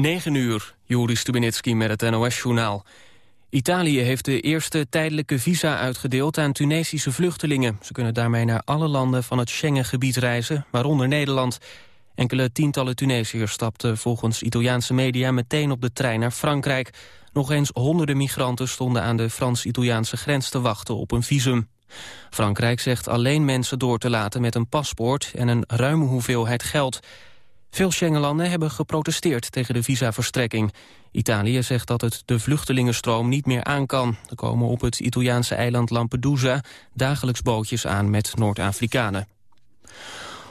9 uur, Joris Stubenitski met het NOS-journaal. Italië heeft de eerste tijdelijke visa uitgedeeld aan Tunesische vluchtelingen. Ze kunnen daarmee naar alle landen van het Schengengebied reizen, waaronder Nederland. Enkele tientallen Tunesiërs stapten volgens Italiaanse media meteen op de trein naar Frankrijk. Nog eens honderden migranten stonden aan de Frans-Italiaanse grens te wachten op een visum. Frankrijk zegt alleen mensen door te laten met een paspoort en een ruime hoeveelheid geld. Veel Schengenlanden hebben geprotesteerd tegen de visaverstrekking. Italië zegt dat het de vluchtelingenstroom niet meer aan kan. Er komen op het Italiaanse eiland Lampedusa dagelijks bootjes aan met Noord-Afrikanen.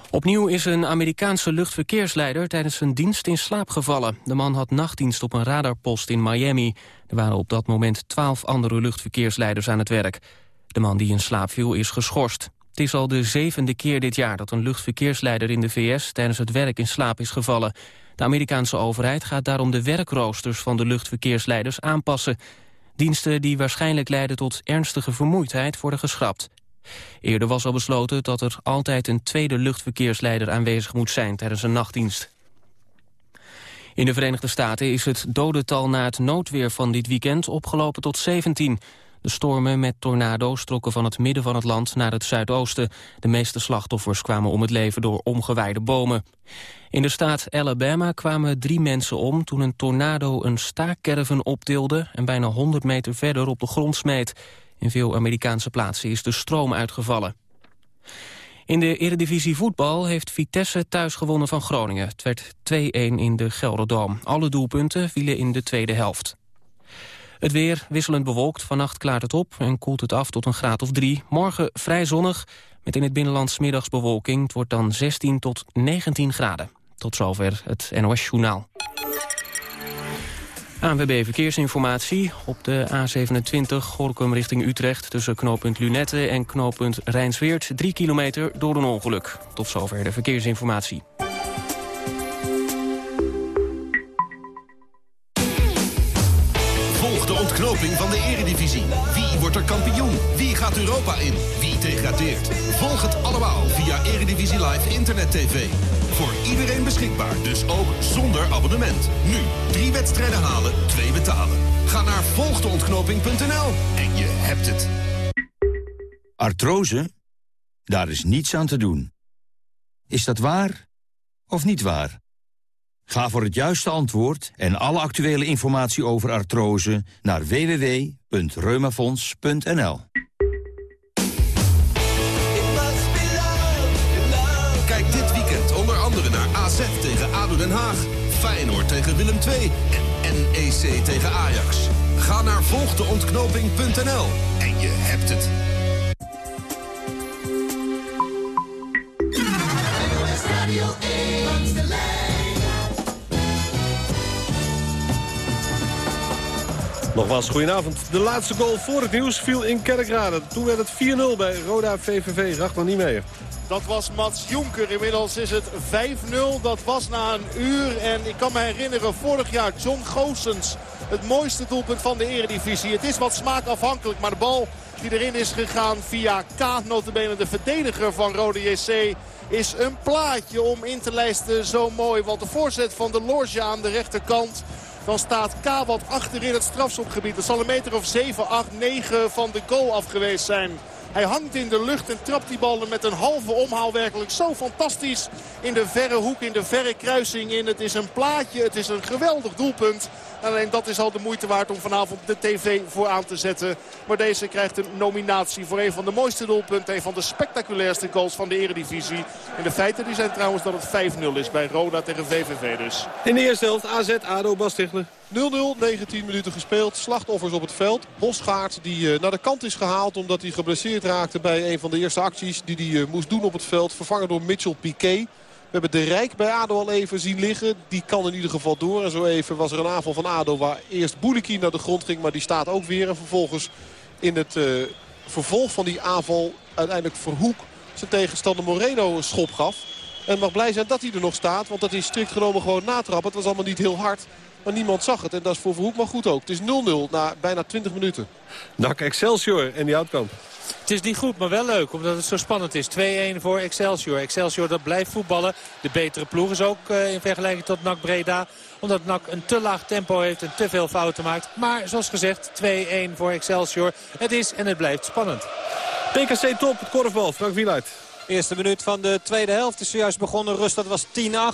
Opnieuw is een Amerikaanse luchtverkeersleider tijdens zijn dienst in slaap gevallen. De man had nachtdienst op een radarpost in Miami. Er waren op dat moment twaalf andere luchtverkeersleiders aan het werk. De man die in slaap viel is geschorst. Het is al de zevende keer dit jaar dat een luchtverkeersleider in de VS tijdens het werk in slaap is gevallen. De Amerikaanse overheid gaat daarom de werkroosters van de luchtverkeersleiders aanpassen. Diensten die waarschijnlijk leiden tot ernstige vermoeidheid worden geschrapt. Eerder was al besloten dat er altijd een tweede luchtverkeersleider aanwezig moet zijn tijdens een nachtdienst. In de Verenigde Staten is het dodental na het noodweer van dit weekend opgelopen tot 17. De stormen met tornado's trokken van het midden van het land naar het zuidoosten. De meeste slachtoffers kwamen om het leven door omgewaaide bomen. In de staat Alabama kwamen drie mensen om toen een tornado een staakkerven optilde... en bijna 100 meter verder op de grond smeet. In veel Amerikaanse plaatsen is de stroom uitgevallen. In de Eredivisie voetbal heeft Vitesse thuis gewonnen van Groningen. Het werd 2-1 in de Gelderdoom. Alle doelpunten vielen in de tweede helft. Het weer wisselend bewolkt. Vannacht klaart het op en koelt het af tot een graad of drie. Morgen vrij zonnig, met in het binnenland middagsbewolking. Het wordt dan 16 tot 19 graden. Tot zover het NOS Journaal. ANWB Verkeersinformatie. Op de A27 Gorkum richting Utrecht... tussen knooppunt Lunette en knooppunt Rijnsweert... 3 kilometer door een ongeluk. Tot zover de verkeersinformatie. Van de eredivisie. Wie wordt er kampioen? Wie gaat Europa in? Wie degradeert? Volg het allemaal via Eredivisie Live Internet TV. Voor iedereen beschikbaar, dus ook zonder abonnement. Nu, drie wedstrijden halen, twee betalen. Ga naar volgdeontknoping.nl en je hebt het. Artrose? Daar is niets aan te doen. Is dat waar of niet waar? Ga voor het juiste antwoord en alle actuele informatie over artrose naar www.reumafonds.nl. Kijk dit weekend onder andere naar AZ tegen ADO Den Haag, Feyenoord tegen Willem II en NEC tegen Ajax. Ga naar volgdeontknoping.nl en je hebt het. Nogmaals, goedenavond. De laatste goal voor het nieuws viel in Kerkrade. Toen werd het 4-0 bij Roda VVV. nog niet meer. Dat was Mats Jonker. Inmiddels is het 5-0. Dat was na een uur. En ik kan me herinneren, vorig jaar John Goossens. Het mooiste doelpunt van de eredivisie. Het is wat smaakafhankelijk. Maar de bal die erin is gegaan via K. Notabene de verdediger van Rode JC. Is een plaatje om in te lijsten zo mooi. Want de voorzet van de Lorge aan de rechterkant dan staat K wat achter in het strafschopgebied. Dat zal een meter of 7, 8, 9 van de goal af geweest zijn. Hij hangt in de lucht en trapt die ballen met een halve omhaal werkelijk zo fantastisch. In de verre hoek, in de verre kruising in. Het is een plaatje, het is een geweldig doelpunt. Alleen dat is al de moeite waard om vanavond de tv voor aan te zetten. Maar deze krijgt een nominatie voor een van de mooiste doelpunten. Een van de spectaculairste goals van de eredivisie. En de feiten die zijn trouwens dat het 5-0 is bij Roda tegen VVV dus. In de eerste helft AZ, ADO, Bas 0-0, 19 minuten gespeeld. Slachtoffers op het veld. Bosgaard die uh, naar de kant is gehaald omdat hij geblesseerd raakte bij een van de eerste acties die hij uh, moest doen op het veld. Vervangen door Mitchell Piquet. Hebben de Rijk bij ADO al even zien liggen. Die kan in ieder geval door. En zo even was er een aanval van ADO waar eerst Bouliki naar de grond ging. Maar die staat ook weer. En vervolgens in het uh, vervolg van die aanval uiteindelijk Verhoek zijn tegenstander Moreno een schop gaf. En mag blij zijn dat hij er nog staat. Want dat is strikt genomen gewoon natrappen. Het was allemaal niet heel hard. Maar niemand zag het. En dat is voor Verhoek maar goed ook. Het is 0-0 na bijna 20 minuten. NAC Excelsior en die Houtkamp. Het is niet goed, maar wel leuk, omdat het zo spannend is. 2-1 voor Excelsior. Excelsior dat blijft voetballen. De betere ploeg is ook uh, in vergelijking tot NAC Breda. Omdat NAC een te laag tempo heeft en te veel fouten maakt. Maar zoals gezegd, 2-1 voor Excelsior. Het is en het blijft spannend. PKC top, het korfbal, Frank Wieluid. Eerste minuut van de tweede helft is zojuist begonnen. Rust, dat was 10-8.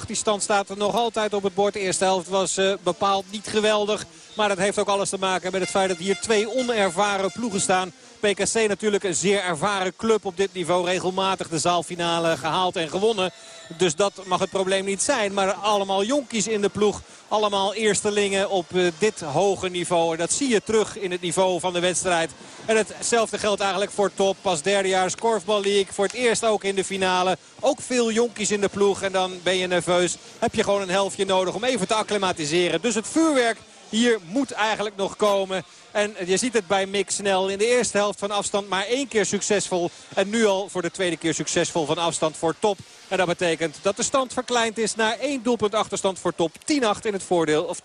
Die stand staat er nog altijd op het bord. De eerste helft was uh, bepaald niet geweldig. Maar dat heeft ook alles te maken met het feit dat hier twee onervaren ploegen staan. PKC natuurlijk een zeer ervaren club op dit niveau. Regelmatig de zaalfinale gehaald en gewonnen. Dus dat mag het probleem niet zijn. Maar allemaal jonkies in de ploeg. Allemaal eerstelingen op uh, dit hoge niveau. En dat zie je terug in het niveau van de wedstrijd. En hetzelfde geldt eigenlijk voor top. Pas derdejaars Korfbal League. Voor het eerst ook in de finale. Ook veel jonkies in de ploeg. En dan ben je nerveus. Heb je gewoon een helftje nodig om even te acclimatiseren. Dus het vuurwerk hier moet eigenlijk nog komen. En je ziet het bij Mick snel. In de eerste helft van afstand maar één keer succesvol. En nu al voor de tweede keer succesvol van afstand voor top. En dat betekent dat de stand verkleind is naar één doelpunt achterstand voor top. 10-8 in het voordeel, of 10-9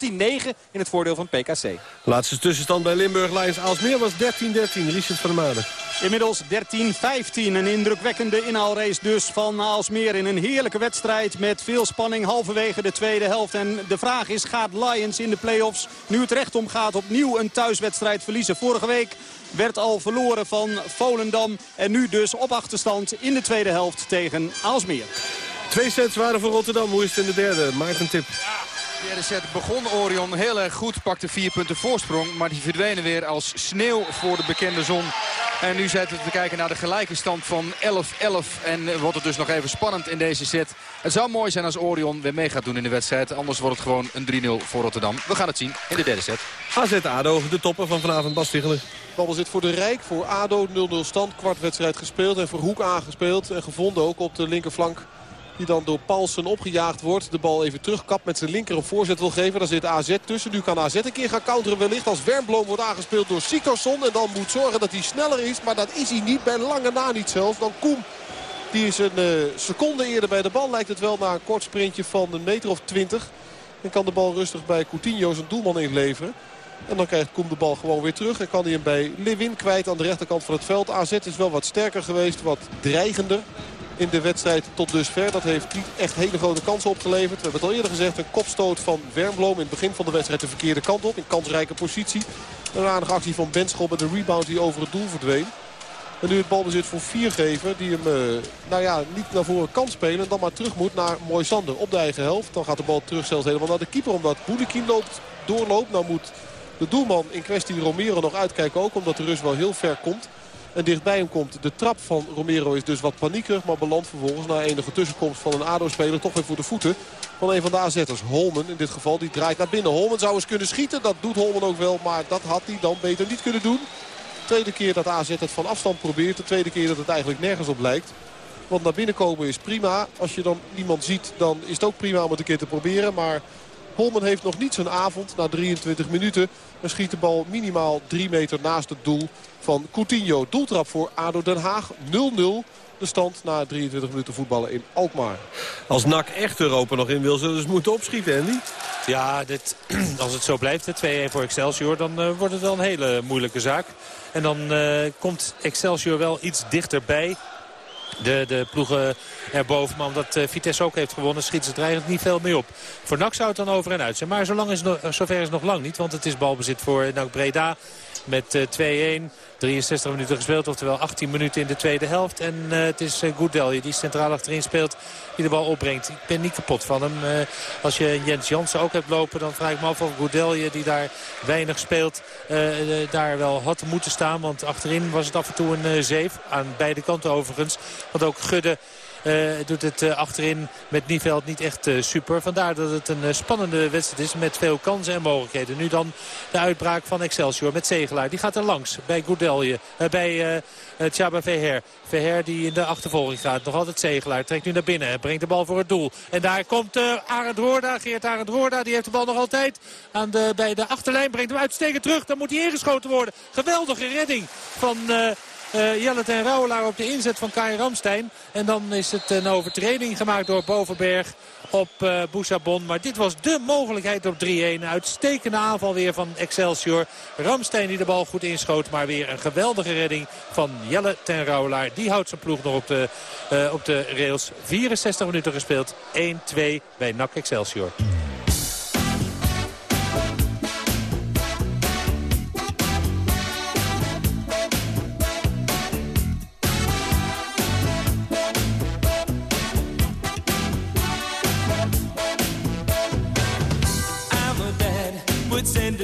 in het voordeel van PKC. Laatste tussenstand bij Limburg Lions Aalsmeer was 13-13. Richard van der Maden. Inmiddels 13-15. Een indrukwekkende inhaalrace dus van Aalsmeer in een heerlijke wedstrijd met veel spanning halverwege de tweede helft. En de vraag is, gaat Lions in de play-offs, nu het recht om gaat, opnieuw een thuiswedstrijd verliezen? Vorige week werd al verloren van Volendam. En nu dus op achterstand in de tweede helft tegen Aalsmeer. Twee sets waren voor Rotterdam. Hoe is het in de derde? Maarten Tip. De derde set begon Orion heel erg goed. Pakte vier punten voorsprong. Maar die verdwenen weer als sneeuw voor de bekende zon. En nu zitten we te kijken naar de gelijke stand van 11-11. En wordt het dus nog even spannend in deze set. Het zou mooi zijn als Orion weer mee gaat doen in de wedstrijd. Anders wordt het gewoon een 3-0 voor Rotterdam. We gaan het zien in de derde set. AZ-ADO, de topper van vanavond, Bas Tichelen. zit voor de Rijk, voor ADO 0-0 stand. Kwartwedstrijd gespeeld en voor Hoek aangespeeld. En gevonden ook op de linkerflank. Die dan door Paulsen opgejaagd wordt. De bal even terugkapt met zijn linker een voorzet wil geven. Dan zit AZ tussen. Nu kan AZ een keer gaan counteren wellicht. Als Wernbloem wordt aangespeeld door Siktorsson. En dan moet zorgen dat hij sneller is. Maar dat is hij niet. Bij lange na niet zelfs. Dan Koem. Die is een uh, seconde eerder bij de bal. Lijkt het wel naar een kort sprintje van een meter of twintig. En kan de bal rustig bij Coutinho zijn doelman inleveren. En dan krijgt Koem de bal gewoon weer terug. En kan hij hem bij Lewin kwijt aan de rechterkant van het veld. AZ is wel wat sterker geweest. Wat dreigender in de wedstrijd tot dusver. Dat heeft niet echt hele grote kansen opgeleverd. We hebben het al eerder gezegd. Een kopstoot van Wernbloem in het begin van de wedstrijd de verkeerde kant op. In kansrijke positie. Een aardige actie van Benschop met een rebound die over het doel verdween. En nu het balbezit voor vier geven. Die hem uh, nou ja, niet naar voren kan spelen. En dan maar terug moet naar Moisander op de eigen helft. Dan gaat de bal terug zelfs helemaal naar de keeper. Omdat Boulikin loopt, doorloopt. Nou moet de doelman in kwestie Romero nog uitkijken ook. Omdat de Rus wel heel ver komt. En dichtbij hem komt de trap van Romero is dus wat paniekerig. Maar belandt vervolgens na enige tussenkomst van een ADO-speler toch weer voor de voeten van een van de AZ'ers. Holmen in dit geval, die draait naar binnen. Holmen zou eens kunnen schieten, dat doet Holmen ook wel. Maar dat had hij dan beter niet kunnen doen. tweede keer dat AZ het van afstand probeert. De tweede keer dat het eigenlijk nergens op lijkt. Want naar binnen komen is prima. Als je dan niemand ziet, dan is het ook prima om het een keer te proberen. Maar Holmen heeft nog niet zijn avond na 23 minuten. En schiet de bal minimaal 3 meter naast het doel van Coutinho. Doeltrap voor ADO Den Haag 0-0 de stand na 23 minuten voetballen in Alkmaar. Als NAC echt Europa nog in wil, zullen ze dus moeten opschieten, Andy? Ja, dit, als het zo blijft, 2-1 voor Excelsior, dan uh, wordt het wel een hele moeilijke zaak. En dan uh, komt Excelsior wel iets dichterbij de, de ploegen erboven. Maar omdat uh, Vitesse ook heeft gewonnen, schiet ze er eigenlijk niet veel meer op. Voor NAC zou het dan over en uit zijn. Maar zolang is nog, zover is nog lang niet. Want het is balbezit voor NAC Breda met uh, 2-1. 63 minuten gespeeld, oftewel 18 minuten in de tweede helft. En uh, het is uh, Goudelje die centraal achterin speelt, die de bal opbrengt. Ik ben niet kapot van hem. Uh, als je Jens Jansen ook hebt lopen, dan vraag ik me af of Goudelje, die daar weinig speelt, daar wel had moeten staan. Want achterin was het af en toe een zeef. Aan beide kanten overigens. Want ook Gudde doet het uh, achterin met Nieveld niet echt uh, super. Vandaar dat het een spannende wedstrijd is met veel kansen en mogelijkheden. Nu dan de uitbraak van Excelsior met Zegelaar. Die gaat er langs bij Goudelje, bij Tjaba Verher. Verher die in de achtervolging gaat. Nog altijd Zegelaar. Trekt nu naar binnen. Brengt de bal voor het doel. En daar komt uh, Arend Roorda. Geert Arend Roorda. Die heeft de bal nog altijd aan de, bij de achterlijn. Brengt hem uitstekend terug. Dan moet hij ingeschoten worden. Geweldige redding van... uh, Jelle ten Rauwelaar op de inzet van Kai Ramstein. En dan is het een overtreding gemaakt door Bovenberg op uh. Maar dit was de mogelijkheid op 3-1. Uitstekende aanval weer van Excelsior. Ramstein die de bal goed inschoot. Maar weer een geweldige redding van Jelle ten Rouwelaar. Die houdt zijn ploeg nog op de, uh, op de rails. 64 minuten gespeeld. 1-2 bij NAC Excelsior.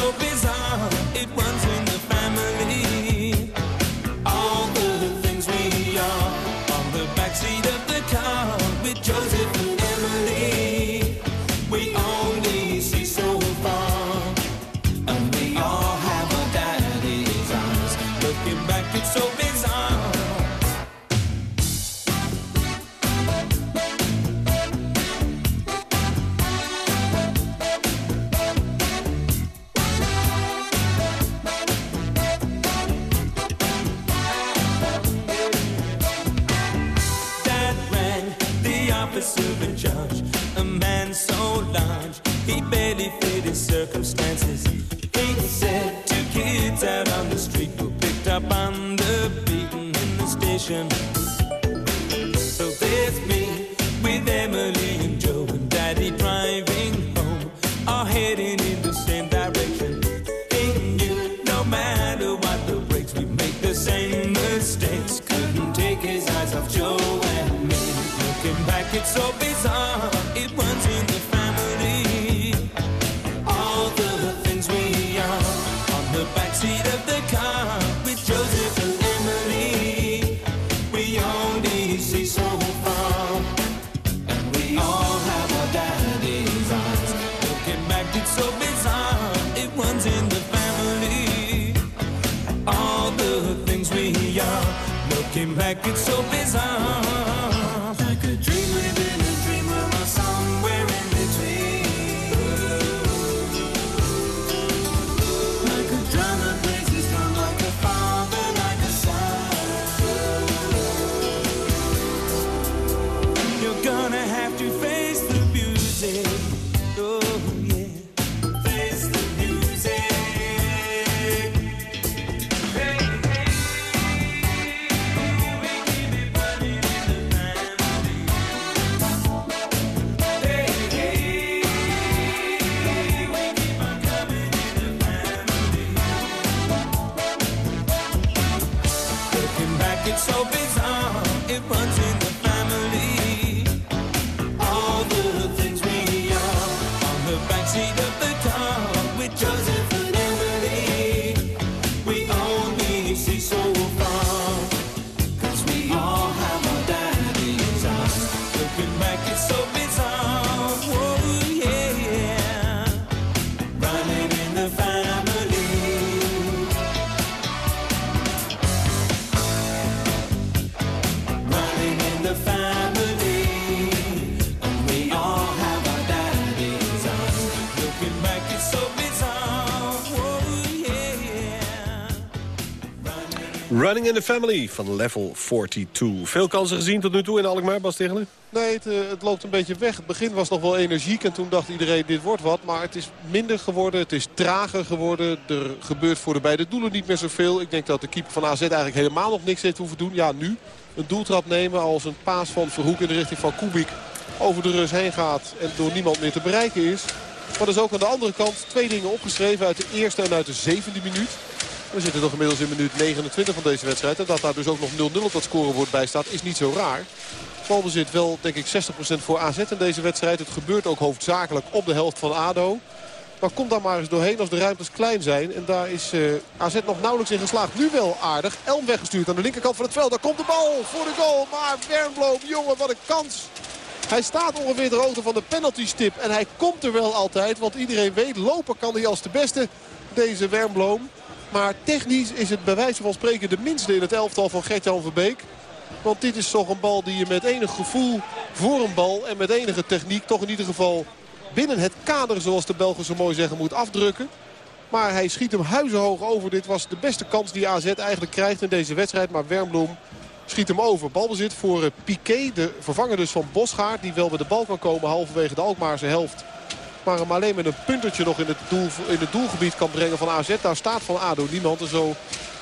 so big. so busy. Running in the Family van Level 42. Veel kansen gezien tot nu toe in Alkmaar, Bas Tichelen? Nee, het, eh, het loopt een beetje weg. Het begin was nog wel energiek en toen dacht iedereen dit wordt wat. Maar het is minder geworden, het is trager geworden. Er gebeurt voor de beide doelen niet meer zoveel. Ik denk dat de keeper van AZ eigenlijk helemaal nog niks heeft hoeven doen. Ja, nu een doeltrap nemen als een paas van Verhoek in de richting van Kubik over de Rus heen gaat. En door niemand meer te bereiken is. Maar er is ook aan de andere kant twee dingen opgeschreven uit de eerste en uit de zevende minuut. We zitten nog inmiddels in minuut 29 van deze wedstrijd. En dat daar dus ook nog 0-0 op dat scorebord bij staat is niet zo raar. Balbezit wel denk ik 60% voor AZ in deze wedstrijd. Het gebeurt ook hoofdzakelijk op de helft van ADO. Maar kom daar maar eens doorheen als de ruimtes klein zijn. En daar is eh, AZ nog nauwelijks in geslaagd. Nu wel aardig. Elm weggestuurd aan de linkerkant van het veld. Daar komt de bal voor de goal. Maar Wernbloem, jongen, wat een kans. Hij staat ongeveer de hoogte van de penalty stip. En hij komt er wel altijd. Want iedereen weet, lopen kan hij als de beste. Deze Wernbloem. Maar technisch is het bij wijze van spreken de minste in het elftal van Gert-Jan Verbeek. Want dit is toch een bal die je met enig gevoel voor een bal en met enige techniek... toch in ieder geval binnen het kader, zoals de Belgen zo mooi zeggen, moet afdrukken. Maar hij schiet hem huizenhoog over. Dit was de beste kans die AZ eigenlijk krijgt in deze wedstrijd. Maar Wernbloem schiet hem over. Balbezit voor eh, Piqué, de vervanger dus van Bosgaard. Die wel bij de bal kan komen halverwege de Alkmaarse helft. Maar hem alleen met een puntertje nog in het, doel, in het doelgebied kan brengen van AZ. Daar staat van ADO niemand. En zo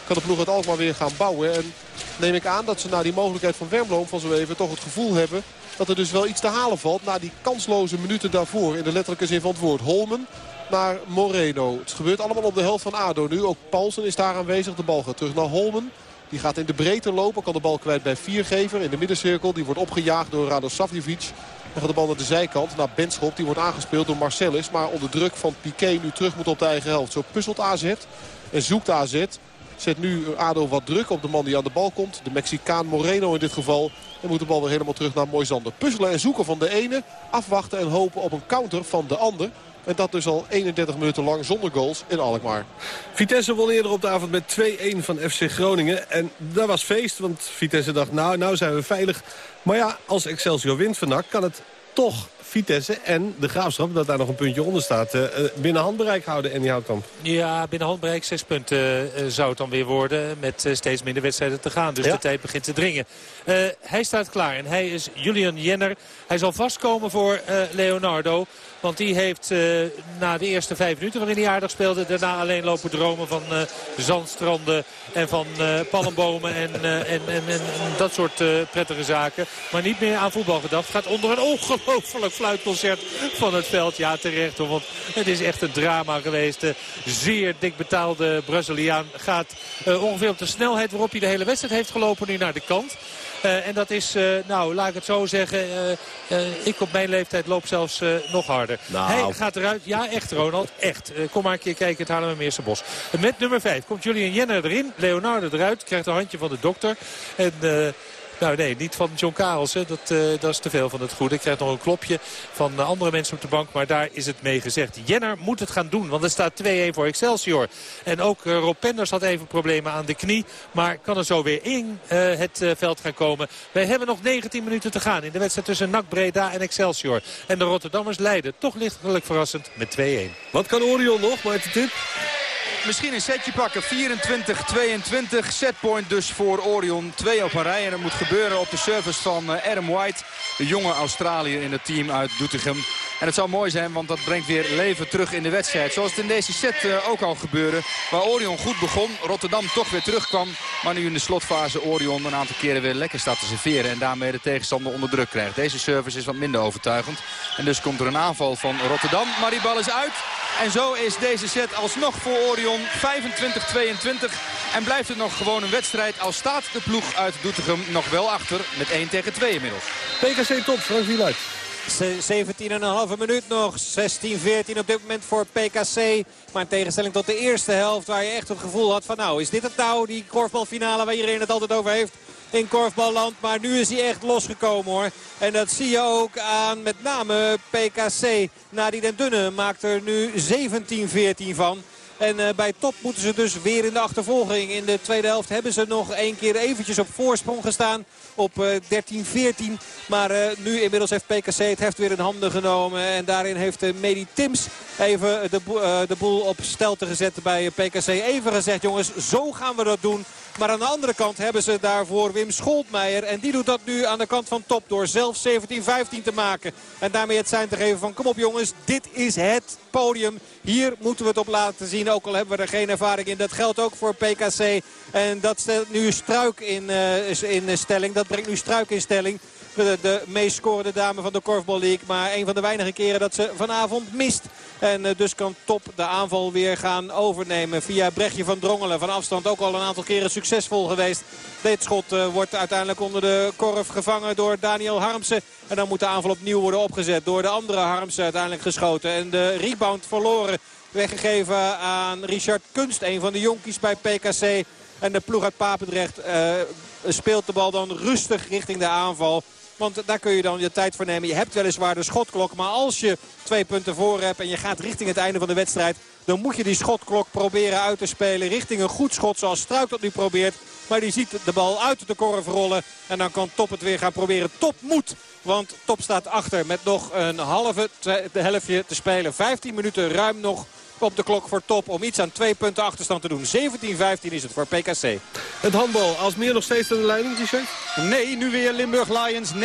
kan de ploeg het Alkmaar weer gaan bouwen. En neem ik aan dat ze na die mogelijkheid van Wernbloem van zo even toch het gevoel hebben... dat er dus wel iets te halen valt na die kansloze minuten daarvoor. In de letterlijke zin van het woord. Holmen naar Moreno. Het gebeurt allemaal op de helft van ADO nu. Ook Paulsen is daar aanwezig. De bal gaat terug naar Holmen. Die gaat in de breedte lopen. Kan de bal kwijt bij Viergever in de middencirkel. Die wordt opgejaagd door Rado Savljevic. Dan gaat de bal naar de zijkant. Naar Benschop. Die wordt aangespeeld door Marcellus. Maar onder druk van Piqué nu terug moet op de eigen helft. Zo puzzelt AZ. En zoekt AZ. Zet nu ADO wat druk op de man die aan de bal komt. De Mexicaan Moreno in dit geval. En moet de bal weer helemaal terug naar Moisander. Puzzelen en zoeken van de ene. Afwachten en hopen op een counter van de ander. En dat dus al 31 minuten lang zonder goals in Alkmaar. Vitesse won eerder op de avond met 2-1 van FC Groningen. En dat was feest, want Vitesse dacht, nou, nou zijn we veilig. Maar ja, als Excelsior wint vannacht kan het toch Vitesse en de Graafschap, dat daar nog een puntje onder staat, uh, binnen handbereik houden en die Houtkamp. Ja, binnen handbereik zes punten uh, zou het dan weer worden met uh, steeds minder wedstrijden te gaan. Dus ja? de tijd begint te dringen. hij staat klaar en hij is Julian Jenner. Hij zal vastkomen voor Leonardo. Want die heeft uh, na de eerste vijf minuten waarin hij aardig speelde... daarna alleen lopen dromen van uh, zandstranden en van uh, palmbomen en, en, en, en, dat soort prettige zaken. Maar niet meer aan voetbal gedacht. Gaat onder een ongelooflijk fluitconcert van het veld. Ja, terecht want het is echt een drama geweest. De zeer dik betaalde Braziliaan gaat ongeveer op de snelheid waarop hij de hele wedstrijd heeft gelopen nu naar de kant. En dat is, nou, laat ik het zo zeggen. Ik op mijn leeftijd loop zelfs nog harder. Nou. Hij gaat eruit. Ja, echt Ronald. Echt. kom maar een keer kijken. Het Haarlemmermeerse Bos. met nummer 5 komt Julian Jenner erin. Leonardo eruit. Krijgt een handje van de dokter. En... Nou nee, niet van John Karelsen. Dat, uh, dat is te veel van het goede. Ik krijg nog een klopje van uh, andere mensen op de bank. Maar daar is het mee gezegd. Jenner moet het gaan doen. Want er staat 2-1 voor Excelsior. En ook uh, Rob Penders had even problemen aan de knie. Maar kan er zo weer in het veld gaan komen. Wij hebben nog 19 minuten te gaan in de wedstrijd tussen NAC Breda en Excelsior. En de Rotterdammers leiden toch lichtelijk verrassend met 2-1. Wat kan Orion nog, maar de tip? Misschien een setje pakken. 24-22 setpoint dus voor Orion. Twee op een rij en dat moet gebeuren op de service van eh, Adam White. De jonge Australiër in het team uit Doetinchem. En het zou mooi zijn, want dat brengt weer leven terug in de wedstrijd. Zoals het in deze set uh, ook al gebeurde. Waar Orion goed begon, Rotterdam toch weer terugkwam. Maar nu in de slotfase Orion een aantal keren weer lekker staat te serveren. En daarmee de tegenstander onder druk krijgt. Deze service is wat minder overtuigend. En dus komt er een aanval van Rotterdam. Maar die bal is uit. En zo is deze set alsnog voor Orion 25-22. En blijft het nog gewoon een wedstrijd. Al staat de ploeg uit Doetinchem nog wel achter met 1 tegen 2 inmiddels. PKC top, Frank Wieluid. 17,5 minuut nog. 16-14 op dit moment voor PKC. Maar in tegenstelling tot de eerste helft waar je echt het gevoel had van nou is dit het nou die korfbalfinale waar iedereen het altijd over heeft in korfballand. Maar nu is hij echt losgekomen hoor. En dat zie je ook aan met name PKC. Nadie den Dunne maakt er nu 17-14 van. En uh, bij top moeten ze dus weer in de achtervolging. In de tweede helft hebben ze nog één keer eventjes op voorsprong gestaan. Op uh, 13-14. Maar uh, nu inmiddels heeft PKC het heft weer in handen genomen. En daarin heeft Medi Tims even de, de boel op stelte gezet bij PKC. Even gezegd jongens, zo gaan we dat doen. Maar aan de andere kant hebben ze daarvoor Wim Scholtmeijer. En die doet dat nu aan de kant van top door zelf 17-15 te maken. En daarmee het zijn te geven van kom op jongens, dit is het podium. Hier moeten we het op laten zien. Ook al hebben we er geen ervaring in. Dat geldt ook voor PKC. En dat stelt nu Struik in, uh, in stelling. Dat brengt nu Struik in stelling. De, meest scorende dame van de Korfbal League. Maar een van de weinige keren dat ze vanavond mist. En uh, dus kan Top de aanval weer gaan overnemen. Via Brechtje van Drongelen. Van afstand ook al een aantal keren succesvol geweest. Dit schot uh, wordt uiteindelijk onder de korf gevangen door Daniel Harmsen. En dan moet de aanval opnieuw worden opgezet door de andere Harmsen uiteindelijk geschoten. En de rebound verloren. Weggegeven aan Richard Kunst. Een van de jonkies bij PKC. En de ploeg uit Papendrecht uh, speelt de bal dan rustig richting de aanval. Want daar kun je dan je tijd voor nemen. Je hebt weliswaar de schotklok. Maar als je twee punten voor hebt en je gaat richting het einde van de wedstrijd... dan moet je die schotklok proberen uit te spelen richting een goed schot zoals Struik dat nu probeert. Maar die ziet de bal uit de korf rollen. En dan kan Top het weer gaan proberen. Top moet. Want Top staat achter met nog een halve helftje te spelen. 15 minuten ruim nog op de klok voor Top om iets aan twee punten achterstand te doen. 17-15 is het voor PKC. Het handbal, als meer nog steeds aan de leiding, Richard? Nee, nu weer Limburg Lions 19-18.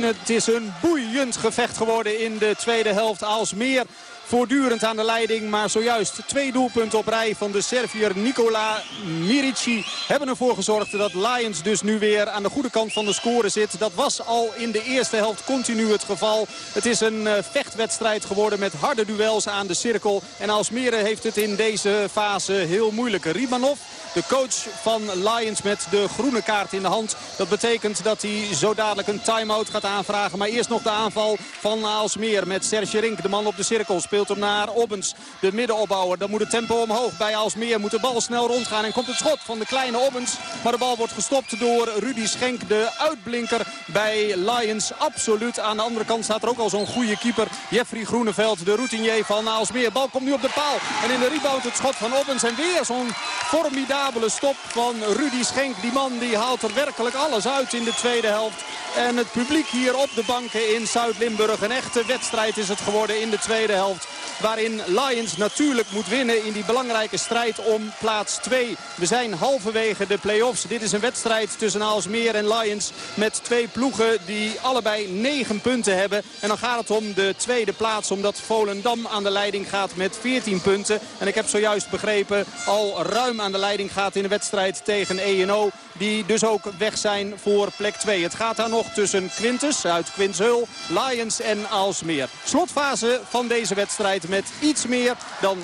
Het is een boeiend gevecht geworden in de tweede helft. Als meer voortdurend aan de leiding. Maar zojuist twee doelpunten op rij van de Servier Nicola Mirici hebben ervoor gezorgd dat Lions dus nu weer aan de goede kant van de score zit. Dat was al in de eerste helft continu het geval. Het is een eh, vechtwedstrijd geworden met harde duels aan de cirkel. En Alsmere heeft het in deze fase heel moeilijk. Rimanov de coach van Lions met de groene kaart in de hand. Dat betekent dat hij zo dadelijk een time-out gaat aanvragen. Maar eerst nog de aanval van Aalsmeer met Serge Rink. De man op de cirkel speelt hem naar Obbens. De middenopbouwer. Dan moet het tempo omhoog bij Aalsmeer. Moet de bal snel rondgaan. En komt het schot van de kleine Obbens. Maar de bal wordt gestopt door Rudy Schenk. De uitblinker bij Lions. Absoluut. Aan de andere kant staat er ook al zo'n goede keeper. Jeffrey Groeneveld. De routinier van Aalsmeer. Bal komt nu op de paal. En in de rebound het schot van Obbens. En weer zo'n formidabel formidabele stop van Rudy Schenk. Die man die haalt er werkelijk alles uit in de tweede helft. En het publiek hier op de banken in Zuid-Limburg. Een echte wedstrijd is het geworden in de tweede helft. Waarin Lions natuurlijk moet winnen in die belangrijke strijd om plaats 2. We zijn halverwege de play-offs. Dit is een wedstrijd tussen Aalsmeer en Lions. Met twee ploegen die allebei 9 punten hebben. En dan gaat het om de tweede plaats. Omdat Volendam aan de leiding gaat met 14 punten. En ik heb zojuist begrepen al ruim aan de leiding gaat in de wedstrijd tegen ENO. Die dus ook weg zijn voor plek 2. Het gaat daar nog tussen Quintus uit Quinshul, Lions en Aalsmeer. Slotfase van deze wedstrijd met iets meer dan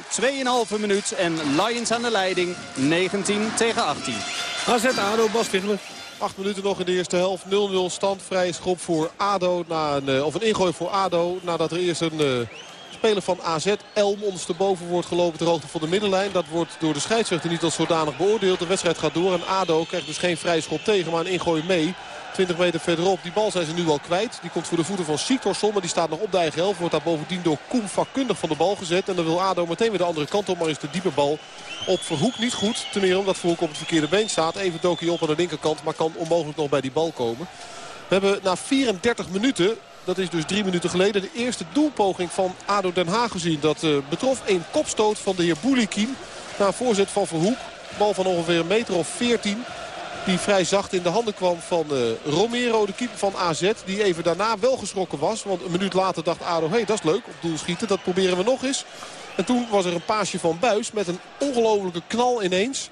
2,5 minuut. En Lions aan de leiding 19 tegen 18. AZ ADO, Bas Tichelen. Acht minuten nog in de eerste helft. 0-0 stand. Vrije schop voor ADO. Na een, eh, of een ingooi voor ADO. Nadat er eerst een... Uh, speler van AZ, Elm, ondersteboven wordt gelopen ter hoogte van de middenlijn. Dat wordt door de scheidsrechter niet als zodanig beoordeeld. De wedstrijd gaat door en ADO krijgt dus geen vrije schop tegen, maar een ingooi mee. 20 meter verderop. Die bal zijn ze nu al kwijt. Die komt voor de voeten van Siktorsson. Maar die staat nog op de eigen helft. Wordt daar bovendien door Koen vakkundig van de bal gezet. En dan wil ADO meteen weer de andere kant op. Maar is de diepe bal op Verhoek niet goed. Ten meer omdat Verhoek op het verkeerde been staat. Even dook hij op aan de linkerkant. Maar kan onmogelijk nog bij die bal komen. We hebben na 34 minuten dat is dus drie minuten geleden de eerste doelpoging van ADO Den Haag gezien. Dat uh, betrof een kopstoot van de heer Boulikin. Na voorzet van Verhoek. Bal van ongeveer een meter of 14. Die vrij zacht in de handen kwam van uh, Romero, de keeper van AZ. Die even daarna wel geschrokken was. Want een minuut later dacht ADO, hé hey, dat is leuk, op doel schieten. Dat proberen we nog eens. En toen was er een paasje van Buis met een ongelofelijke knal ineens.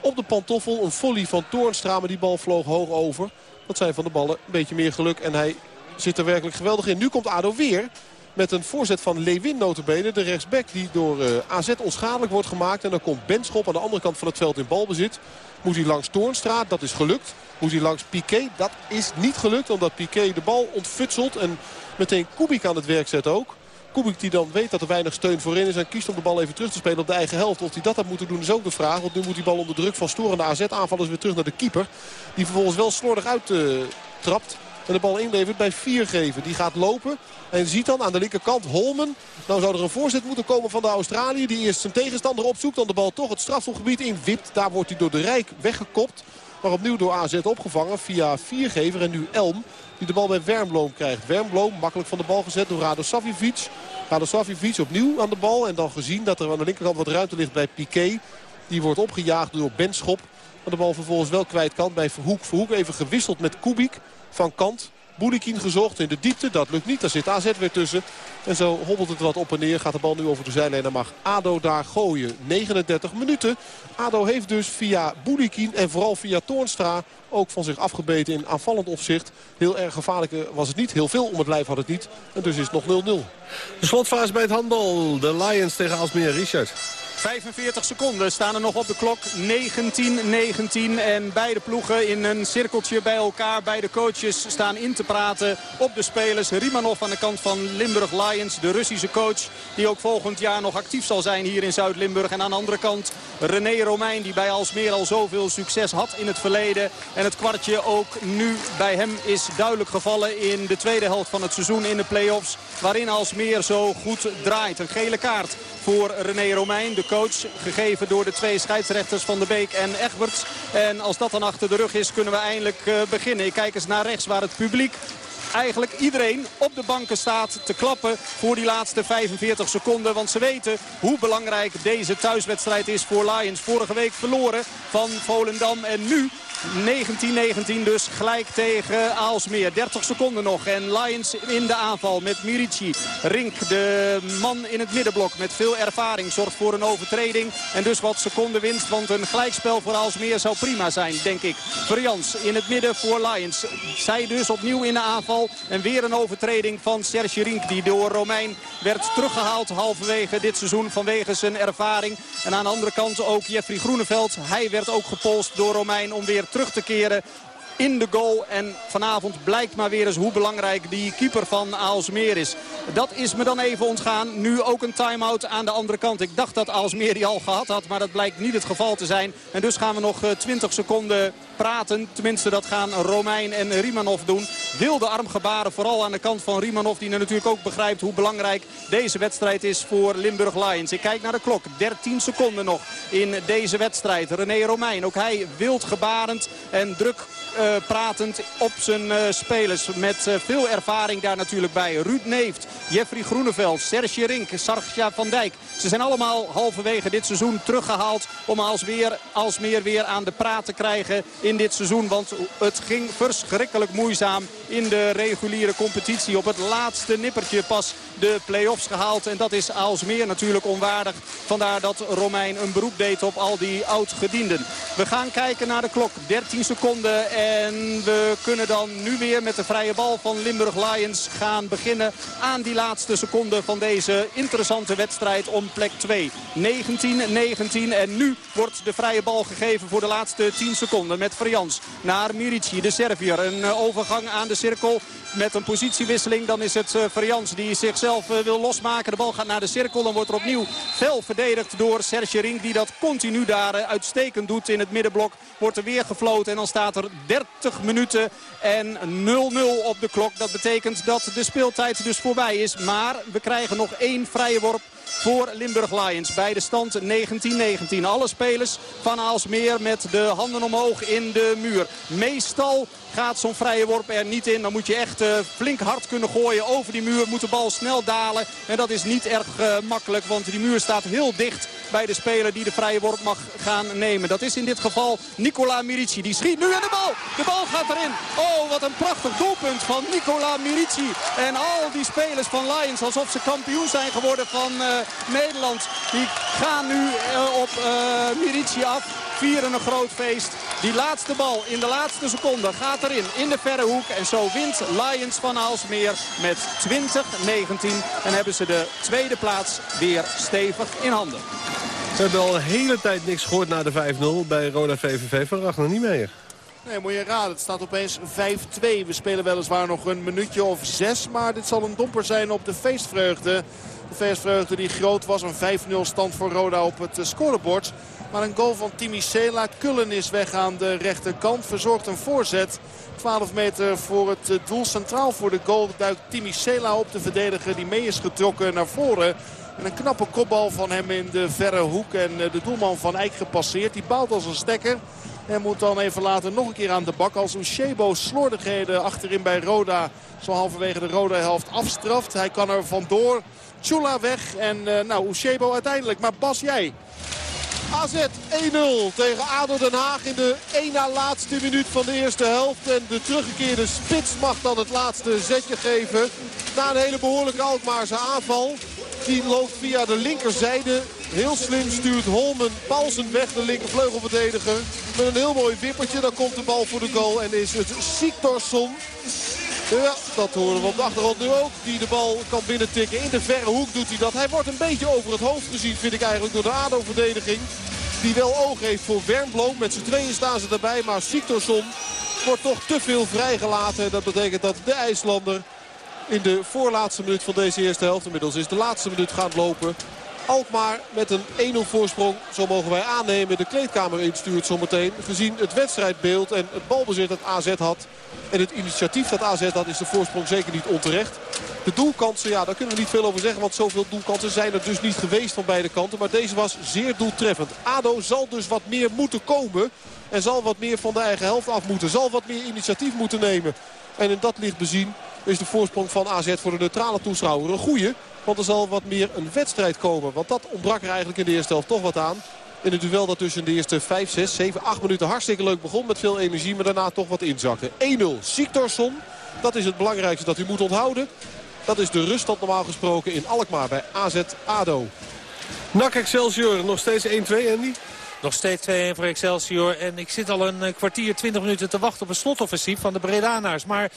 Op de pantoffel, een volley van Toornstra, maar die bal vloog hoog over. Dat zijn van de ballen een beetje meer geluk. En hij zit er werkelijk geweldig in. Nu komt ADO weer met een voorzet van Lewin notabene. De rechtsback die door uh, AZ onschadelijk wordt gemaakt. En dan komt Benschop aan de andere kant van het veld in balbezit. Moet hij langs Toornstra, dat is gelukt. Moet hij langs Piqué, dat is niet gelukt. Omdat Piqué de bal ontfutselt en meteen Kubik aan het werk zet ook. Kubik die dan weet dat er weinig steun voorin is en kiest om de bal even terug te spelen op de eigen helft. Of hij dat had moeten doen is ook de vraag. Want nu moet die bal onder druk van storende AZ-aanvallers weer terug naar de keeper. Die vervolgens wel slordig uittrapt. Uh, en de bal inlevert bij Viergeven. Die gaat lopen en ziet dan aan de linkerkant Holmen. Nou zou er een voorzet moeten komen van de Australië. Die eerst zijn tegenstander opzoekt. Dan de bal toch het strafschopgebied inwipt. Daar wordt hij door de Rijk weggekopt. Maar opnieuw door AZ opgevangen via Viergever en nu Elm. Die de bal bij Wermbloom krijgt. Wermbloom makkelijk van de bal gezet door Rado Savivic. Rado Savivic opnieuw aan de bal. En dan gezien dat er aan de linkerkant wat ruimte ligt bij Piqué. Die wordt opgejaagd door Benschop. Maar de bal vervolgens wel kwijt kan bij Verhoek. Verhoek even gewisseld met Kubik van kant. Boulikin gezocht in de diepte. Dat lukt niet. Daar zit AZ weer tussen. En zo hobbelt het wat op en neer. Gaat de bal nu over de zijlijn en mag ADO daar gooien. 39 minuten. ADO heeft dus via Boulikin en vooral via Toornstra ook van zich afgebeten in aanvallend opzicht. Heel erg gevaarlijk was het niet. Heel veel om het lijf had het niet. En dus is het nog 0-0. De slotfase bij het handbal. De Lions tegen Alsmeer. Richard. 45 seconden staan er nog op de klok. 19-19 en beide ploegen in een cirkeltje bij elkaar. Beide coaches staan in te praten op de spelers. Rimanov aan de kant van Limburg Lions, de Russische coach. Die ook volgend jaar nog actief zal zijn hier in Zuid-Limburg. En aan de andere kant René Romein die bij Alsmeer al zoveel succes had in het verleden. En het kwartje ook nu bij hem is duidelijk gevallen in de tweede helft van het seizoen in de play-offs. Waarin Alsmeer zo goed draait. Een gele kaart voor René Romein, de coach. Gegeven door de twee scheidsrechters Van de Beek en Egberts. En als dat dan achter de rug is, kunnen we eindelijk uh, beginnen. Ik kijk eens naar rechts waar het publiek eigenlijk iedereen op de banken staat te klappen voor die laatste 45 seconden. Want ze weten hoe belangrijk deze thuiswedstrijd is voor Lions. Vorige week verloren van Volendam en nu 19-19 dus gelijk tegen Aalsmeer. 30 seconden nog en Lions in de aanval met Mirici. Rink, de man in het middenblok met veel ervaring, zorgt voor een overtreding. En dus wat seconden winst, want een gelijkspel voor Aalsmeer zou prima zijn, denk ik. Verjans in het midden voor Lions. Zij dus opnieuw in de aanval. En weer een overtreding van Serge Rink die door Romein werd teruggehaald halverwege dit seizoen vanwege zijn ervaring. En aan de andere kant ook Jeffrey Groeneveld. Hij werd ook gepolst door Romein om weer terug te keren in de goal. En vanavond blijkt maar weer eens hoe belangrijk die keeper van Aalsmeer is. Dat is me dan even ontgaan. Nu ook een time-out aan de andere kant. Ik dacht dat Aalsmeer die al gehad had, maar dat blijkt niet het geval te zijn. En dus gaan we nog 20 eh, seconden praten. Tenminste, dat gaan Romein en Rimanov doen. Wilde armgebaren, vooral aan de kant van Rimanov. Die natuurlijk ook begrijpt hoe belangrijk deze wedstrijd is voor Limburg Lions. Ik kijk naar de klok. 13 seconden nog in deze wedstrijd. René Romein, ook hij wild gebarend en druk uh, pratend op zijn uh, spelers. Met uh, veel ervaring daar natuurlijk bij. Ruud Neeft, Jeffrey Groeneveld, Serge Rink, Sargja van Dijk. Ze zijn allemaal halverwege dit seizoen teruggehaald om als, weer, als meer weer aan de praat te krijgen dit seizoen. Want het ging verschrikkelijk moeizaam in de reguliere competitie. Op het laatste nippertje pas de play-offs gehaald. En dat is Aalsmeer natuurlijk onwaardig. Vandaar dat Romein een beroep deed op al die oud-gedienden. We gaan kijken naar de klok. 13 seconden en we kunnen dan nu weer met de vrije bal van Limburg Lions gaan beginnen aan die laatste seconde van deze interessante wedstrijd om plek 2. 19-19 en nu wordt de vrije bal gegeven voor de laatste 10 seconden met Frians naar Mirici, de Servier. Een overgang aan de cirkel met een positiewisseling. Dan is het eh, die zichzelf eh, wil losmaken. De bal gaat naar de cirkel. Dan wordt er opnieuw fel verdedigd door Serge Ring. Die dat continu daar uitstekend doet in het middenblok. Wordt er weer gefloten. En dan staat er 30 minuten en 0-0 op de klok. Dat betekent dat de speeltijd dus voorbij is. Maar we krijgen nog één vrije worp voor Limburg Lions. Bij de stand 19-19. Alle spelers van Aalsmeer met de handen omhoog in de muur. Meestal gaat zo'n vrije worp er niet in. Dan moet je echt uh, flink hard kunnen gooien over die muur. Moet de bal snel dalen. En dat is niet erg uh, makkelijk. Want die muur staat heel dicht bij de speler die de vrije worp mag gaan nemen. Dat is in dit geval Nicola Mirici. Die schiet nu in de bal. De bal gaat erin. Oh, wat een prachtig doelpunt van Nicola Mirici. En al die spelers van Lions alsof ze kampioen zijn geworden van uh, Nederland. Die gaan nu op Mirici af vieren een groot feest. Die laatste bal in de laatste seconde gaat erin in de verre hoek. En zo wint Lions van Aalsmeer met 20-19. En hebben ze de tweede plaats weer stevig in handen. Ze hebben al een hele tijd niks gehoord na de 5-0 bij Roda VVV van Ragnar niet meer. Nee, moet je raden. Het staat opeens 5-2. We spelen weliswaar nog een minuutje of zes. Maar dit zal een domper zijn op de feestvreugde. De feestvreugde die groot was. Een 5-0 stand voor Roda op het scorebord. Maar een goal van Timi Sela. Kullen is weg aan de rechterkant. Verzorgt een voorzet. 12 meter voor het eh, doel. Centraal voor de goal duikt Timi Sela op. De verdediger die mee is getrokken naar voren. En een knappe kopbal van hem in de verre hoek. En eh, de doelman van Eijk gepasseerd. Die baalt als een stekker. En moet dan even later nog een keer aan de bak. Als Ushebo slordigheden achterin bij Roda. Zo halverwege de Roda helft afstraft. Hij kan er vandoor. Chula weg. En uh, nou, Ushebo uiteindelijk. Maar Bas, jij... AZ 1-0 tegen ADO Den Haag in de 1 na laatste minuut van de eerste helft. En de teruggekeerde spits mag dan het laatste zetje geven. Na een hele behoorlijke Alkmaarse aanval. Die loopt via de linkerzijde. Heel slim stuurt Holmen Paulsen weg, de linkervleugelverdediger. Met een heel mooi wippertje. Dan komt de bal voor de goal en is het Siktorsson Ja, dat horen we op de achtergrond nu ook. Die de bal kan binnentikken. In de verre hoek doet hij dat. Hij wordt een beetje over het hoofd gezien, vind ik eigenlijk, door de ADO-verdediging. Die wel oog heeft voor Wernbloem. Met z'n tweeën staan ze erbij. Maar Siktorsson wordt toch te veel vrijgelaten. Dat betekent dat de IJslander in de voorlaatste minuut van deze eerste helft. Inmiddels is de laatste minuut gaan lopen. Alkmaar met een 1-0 voorsprong, zo mogen wij aannemen, de kleedkamer instuurt zometeen. Gezien het wedstrijdbeeld en het balbezit dat AZ had en het initiatief dat AZ had, is de voorsprong zeker niet onterecht. De doelkansen, ja, daar kunnen we niet veel over zeggen, want zoveel doelkansen zijn er dus niet geweest van beide kanten. Maar deze was zeer doeltreffend. ADO zal dus wat meer moeten komen en zal wat meer van de eigen helft af moeten. Zal wat meer initiatief moeten nemen. En in dat licht bezien is de voorsprong van AZ voor de neutrale toeschouwer een goede. Want er zal wat meer een wedstrijd komen. Want dat ontbrak er eigenlijk in de eerste helft toch wat aan. In het duel dat tussen de eerste 5, 6, 7, 8 minuten hartstikke leuk begon. Met veel energie, maar daarna toch wat inzakte. 1-0 Siktorsson. Dat is het belangrijkste dat u moet onthouden. Dat is de ruststand normaal gesproken in Alkmaar bij AZ ADO. NAC Excelsior nog steeds 1-2 Andy? Nog steeds 2-1 voor Excelsior. En ik zit al een kwartier, 20 minuten te wachten op een slotoffensief van de Bredanaars. Maar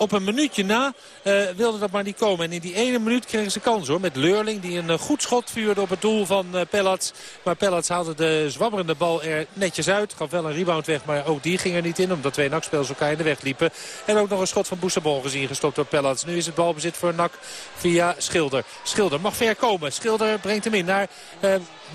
op een minuutje na uh, wilde dat maar niet komen. En in die ene minuut kregen ze kans hoor. Met Leurling die een uh, goed schot vuurde op het doel van uh, Pellats. Maar Pellats haalde de zwabberende bal er netjes uit. Gaf wel een rebound weg, maar ook die ging er niet in. Omdat twee NAC-spelers elkaar in de weg liepen. En ook nog een schot van Boussabon gezien gestopt door Pellats. Nu is het balbezit voor NAC via Schilder. Schilder mag ver komen. Schilder brengt hem in naar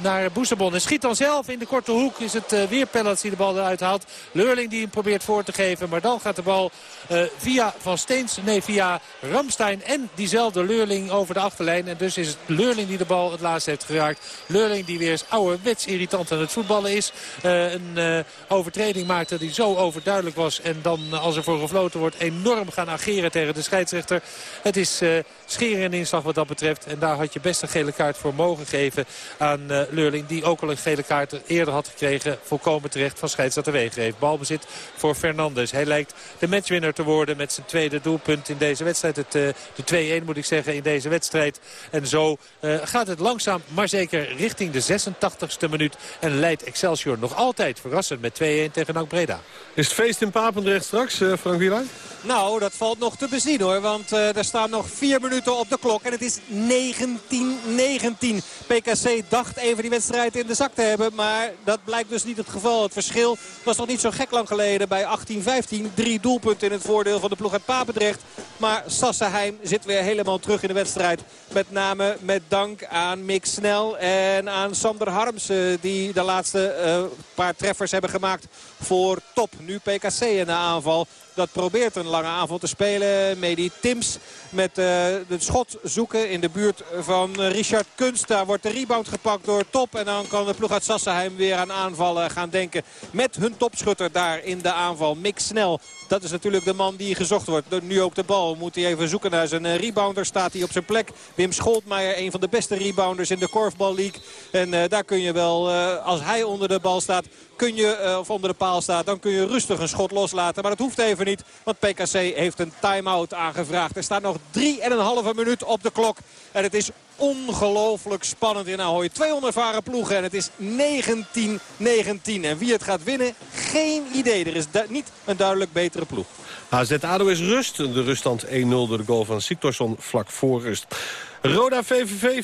naar Boesebon. En schiet dan zelf in de korte hoek. Is het uh, weer Pellets die de bal eruit haalt. Leurling die hem probeert voor te geven. Maar dan gaat de bal uh, via Van Steens, nee via Ramstein en diezelfde Leurling over de achterlijn. En dus is het Leurling die de bal het laatst heeft geraakt. Leurling die weer eens ouderwets irritant aan het voetballen is. Uh, een overtreding maakte die zo overduidelijk was. En dan als er voor gefloten wordt enorm gaan ageren tegen de scheidsrechter. Het is scheren en inslag wat dat betreft. En daar had je best een gele kaart voor mogen geven aan Leurling. Die ook al een gele kaart eerder had gekregen. Volkomen terecht van scheidsrechter Weger heeft. Balbezit voor Fernandes. Hij lijkt de matchwinner te worden met zijn tweede doelpunt in deze wedstrijd. Het, uh, de 2-1 moet ik zeggen in deze wedstrijd. En zo uh, gaat het langzaam maar zeker richting de 86e minuut. En leidt Excelsior nog altijd verrassend met 2-1 tegen NAC Breda. Is het feest in Papendrecht straks, uh, Frank Wieland? Nou, dat valt nog te bezien hoor. Want uh, er staan nog vier minuten op de klok. En het is 19-19. PKC dacht even die wedstrijd in de zak te hebben. Maar dat blijkt dus niet het geval. Het verschil was nog niet zo gek lang geleden bij 18-15. Drie doelpunten in het voordeel van de ploeg uit Papendrecht. Maar Sassenheim zit weer helemaal terug in de wedstrijd. Met name met dank aan Mick Snel en aan Sander Harms. Die de laatste uh, paar treffers hebben gemaakt voor top. Nu PKC in de aanval. Dat probeert een lange aanval te spelen. Medi Tims met het schot zoeken in de buurt van Richard Kunst. Daar wordt de rebound gepakt door Top. En dan kan de ploeg uit Sassenheim weer aan aanvallen gaan denken. Met hun topschutter daar in de aanval. Mick Snel. Dat is natuurlijk de man die gezocht wordt. Nu ook de bal. Moet hij even zoeken naar zijn rebounder. Staat hij op zijn plek. Wim Scholtmeijer, een van de beste rebounders in de Korfbal League. En uh, daar kun je wel, uh, als hij onder de bal staat, kun je, of onder de paal staat, dan kun je rustig een schot loslaten. Maar dat hoeft even niet, want PKC heeft een time-out aangevraagd. Er staat nog 3,5 minuut op de klok. En het is ongelooflijk spannend in Ahoy. Twee onervaren ploegen en het is 19-19. En wie het gaat winnen, geen idee. Er is niet een duidelijk betere ploeg. AZ-ADO is rust. De ruststand 1-0 door de goal van Siktorsson vlak voor rust. Roda VVV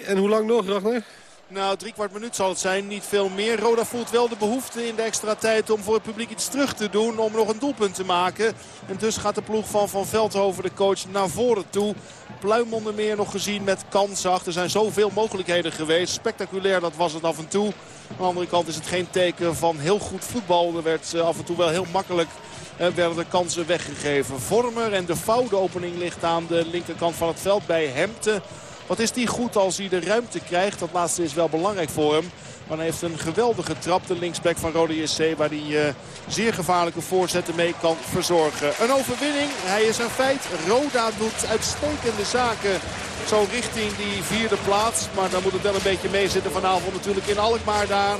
5-2. En hoe lang nog, Ragnar? Nou, drie kwart minuut zal het zijn. Niet veel meer. Roda voelt wel de behoefte in de extra tijd om voor het publiek iets terug te doen. Om nog een doelpunt te maken. En dus gaat de ploeg van Van Veldhoven, de coach, naar voren toe. Pluim onder meer nog gezien met kansen. Er zijn zoveel mogelijkheden geweest. Spectaculair, dat was het af en toe. Aan de andere kant is het geen teken van heel goed voetbal. Er werd af en toe wel heel makkelijk werden de kansen weggegeven. Vormer en de foute opening ligt aan de linkerkant van het veld bij Hemte. Wat is die goed als hij de ruimte krijgt. Dat laatste is wel belangrijk voor hem. Maar hij heeft een geweldige trap, de linksback van Rode JC. Waar hij uh, zeer gevaarlijke voorzetten mee kan verzorgen. Een overwinning, hij is een feit. Roda doet uitstekende zaken. Zo richting die vierde plaats. Maar dan moet het wel een beetje meezitten vanavond natuurlijk in Alkmaar daar.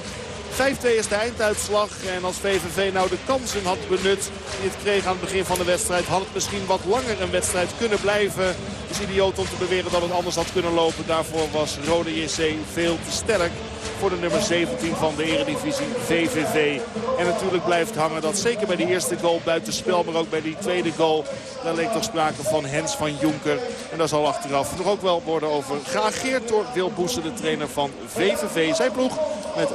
5-2 is de einduitslag. En als VVV nou de kansen had benut die het kreeg aan het begin van de wedstrijd... had het misschien wat langer een wedstrijd kunnen blijven. Het is idioot om te beweren dat het anders had kunnen lopen. Daarvoor was Rode JC veel te sterk voor de nummer 17 van de eredivisie VVV. En natuurlijk blijft hangen dat zeker bij de eerste goal buitenspel, maar ook bij die tweede goal, daar leek toch sprake van Hens van Jonker. En daar zal achteraf nog ook wel worden over geageerd door Wil Boesten, de trainer van VVV. Zijn ploeg met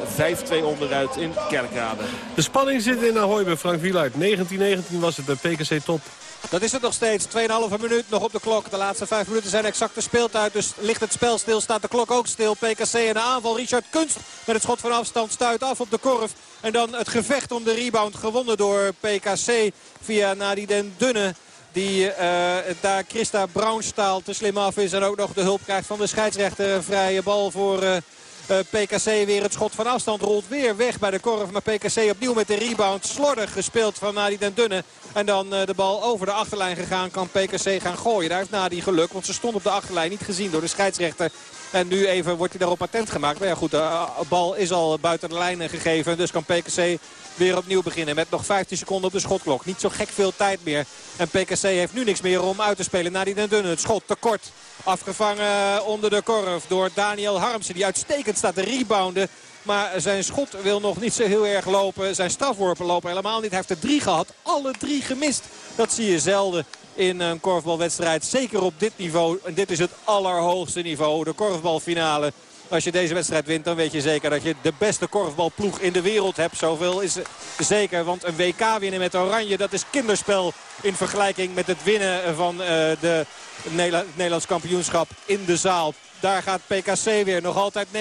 5-2 onderuit in Kerkrade. De spanning zit in Ahoy bij Frank Wieluid. 1919 was het bij PKC Top. Dat is het nog steeds. 2,5 minuut nog op de klok. De laatste 5 minuten zijn exact de speeltijd. Dus ligt het spel stil, staat de klok ook stil. PKC in de aanval. Richard Kunst met het schot van afstand stuit af op de korf. En dan het gevecht om de rebound gewonnen door PKC via Nadi den Dunne. Die uh, daar Christa Braunstaal te slim af is. En ook nog de hulp krijgt van de scheidsrechter. Vrije bal voor... Uh, PKC weer het schot van afstand rolt weer weg bij de korf. Maar PKC opnieuw met de rebound. Slordig gespeeld van Nadi den Dunne. En dan uh, de bal over de achterlijn gegaan. Kan PKC gaan gooien. Daar heeft Nadi geluk. Want ze stond op de achterlijn. Niet gezien door de scheidsrechter. En nu even wordt hij daarop patent gemaakt. Maar ja goed, de bal is al buiten de lijn gegeven. Dus kan PKC weer opnieuw beginnen. Met nog 15 seconden op de schotklok. Niet zo gek veel tijd meer. En PKC heeft nu niks meer om uit te spelen. Nadi den Dunne. Het schot tekort. Afgevangen onder de korf door Daniel Harmsen. Die uitstekend staat te rebounden. Maar zijn schot wil nog niet zo heel erg lopen. Zijn strafworpen lopen helemaal niet. Hij heeft er drie gehad. Alle drie gemist. Dat zie je zelden in een korfbalwedstrijd. Zeker op dit niveau. En dit is het allerhoogste niveau. De korfbalfinale. Als je deze wedstrijd wint, dan weet je zeker dat je de beste korfbalploeg in de wereld hebt. Zoveel is zeker, want een WK winnen met Oranje, dat is kinderspel in vergelijking met het winnen van uh, de Nederlands kampioenschap in de zaal. Daar gaat PKC weer. Nog altijd 19-19.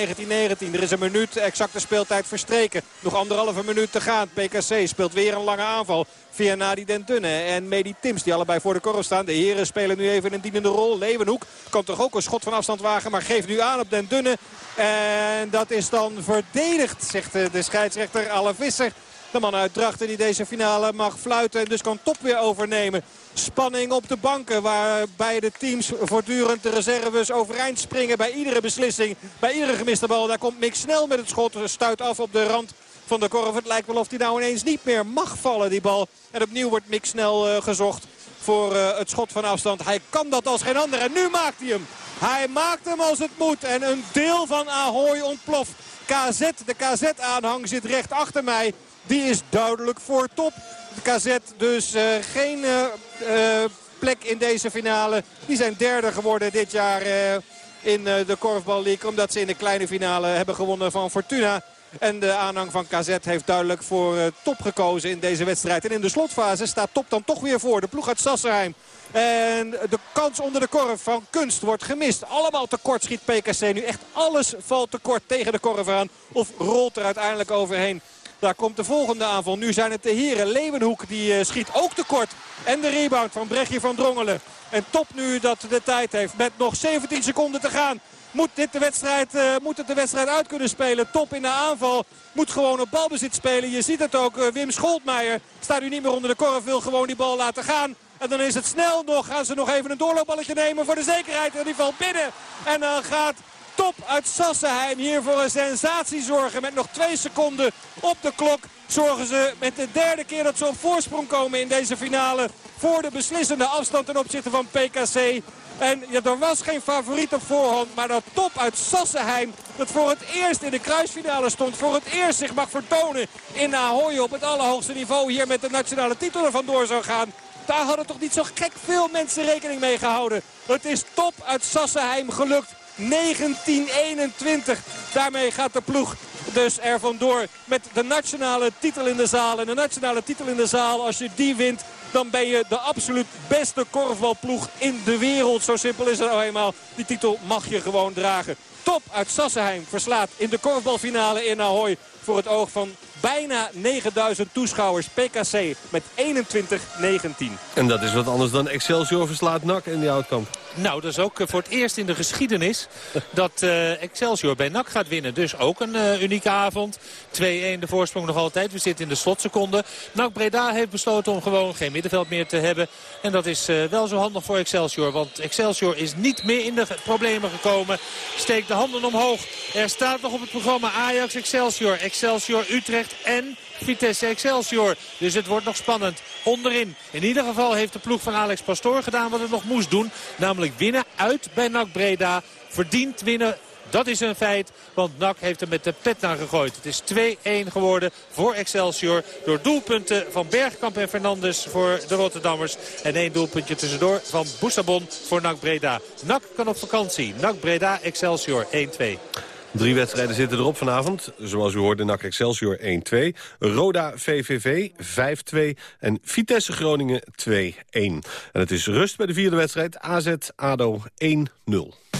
Er is een minuut exacte speeltijd verstreken. Nog anderhalve minuut te gaan. PKC speelt weer een lange aanval. Via Nadi Den Dunne en Medi Tims die allebei voor de korf staan. De heren spelen nu even een dienende rol. Leeuwenhoek kan toch ook een schot van afstand wagen. Maar geeft nu aan op Den Dunne. En dat is dan verdedigd, zegt de scheidsrechter Alle Visser. De man uit Drachten die deze finale mag fluiten en dus kan top weer overnemen. Spanning op de banken waar beide teams voortdurend de reserves overeind springen bij iedere beslissing. Bij iedere gemiste bal. Daar komt Mick snel met het schot. Stuit af op de rand van de korf. Het lijkt wel of hij nou ineens niet meer mag vallen die bal. En opnieuw wordt Mick snel uh, gezocht voor uh, het schot van afstand. Hij kan dat als geen ander en nu maakt hij hem. Hij maakt hem als het moet en een deel van Ahoy ontploft. KZ, de KZ-aanhang zit recht achter mij. Die is duidelijk voor top. KZ dus uh, geen uh, uh, plek in deze finale. Die zijn derde geworden dit jaar in de Korfbal League. Omdat ze in de kleine finale hebben gewonnen van Fortuna. En de aanhang van KZ heeft duidelijk voor top gekozen in deze wedstrijd. En in de slotfase staat top dan toch weer voor. De ploeg uit Sassenheim. En de kans onder de korf van Kunst wordt gemist. Allemaal tekort schiet PKC nu. Echt alles valt tekort tegen de korf aan. Of rolt er uiteindelijk overheen. Daar komt de volgende aanval. Nu zijn het de heren. Leeuwenhoek die uh, schiet ook tekort. En de rebound van Brechtje van Drongelen. En top nu dat de tijd heeft. Met nog 17 seconden te gaan. Moet, dit de wedstrijd, uh, moet het de wedstrijd uit kunnen spelen. Top in de aanval. Moet gewoon op balbezit spelen. Je ziet het ook. Uh, Wim Scholtmeijer staat nu niet meer onder de korf. Wil gewoon die bal laten gaan. En dan is het snel nog. Gaan ze nog even een doorloopballetje nemen voor de zekerheid. En die valt binnen. En dan gaat top uit Sassenheim hier voor een sensatie zorgen. Met nog twee seconden op de klok zorgen ze met de derde keer dat ze op voorsprong komen in deze finale. Voor de beslissende afstand ten opzichte van PKC. En ja, er was geen favoriet op voorhand. Maar dat top uit Sassenheim. Dat voor het eerst in de kruisfinale stond. Voor het eerst zich mag vertonen in Ahoy op het allerhoogste niveau. Hier met de nationale titel er vandoor zou gaan. Daar hadden toch niet zo gek veel mensen rekening mee gehouden. Het is top uit Sassenheim gelukt. 1921. Daarmee gaat de ploeg dus er vandoor met de nationale titel in de zaal. En de nationale titel in de zaal, als je die wint... dan ben je de absoluut beste korfbalploeg in de wereld. Zo simpel is het nou eenmaal. Die titel mag je gewoon dragen. Top uit Sassenheim verslaat in de korfbalfinale in Ahoy... voor het oog van bijna 9000 toeschouwers. PKC met 21-19. En dat is wat anders dan Excelsior verslaat NAC in die Houtkamp. Nou, dat is ook eh, voor het eerst in de geschiedenis dat uh, Excelsior bij NAC gaat winnen. Dus ook een uh, unieke avond. 2-1 de voorsprong nog altijd. We zitten in de slotseconde. NAC Breda heeft besloten om gewoon geen middenveld meer te hebben. En dat is uh, wel zo handig voor Excelsior. Want Excelsior is niet meer in de problemen gekomen. Steekt de handen omhoog. Er staat nog op het programma Ajax Excelsior. Excelsior Utrecht en Vitesse Excelsior. Dus het wordt nog spannend. Onderin. In ieder geval heeft de ploeg van Alex Pastoor gedaan wat het nog moest doen. Namelijk winnen uit bij NAC Breda. Verdiend winnen dat is een feit, want NAC heeft hem met de pet naar gegooid. Het is 2-1 geworden voor Excelsior. Door doelpunten van Bergkamp en Fernandes voor de Rotterdammers. En één doelpuntje tussendoor van Boussabon voor NAC Breda. NAC kan op vakantie. NAC Breda Excelsior 1-2. Drie wedstrijden zitten erop vanavond. Zoals u hoorde, NAC Excelsior 1-2. Roda VVV 5-2. En Vitesse Groningen 2-1. En het is rust bij de vierde wedstrijd. AZ ADO 1-0.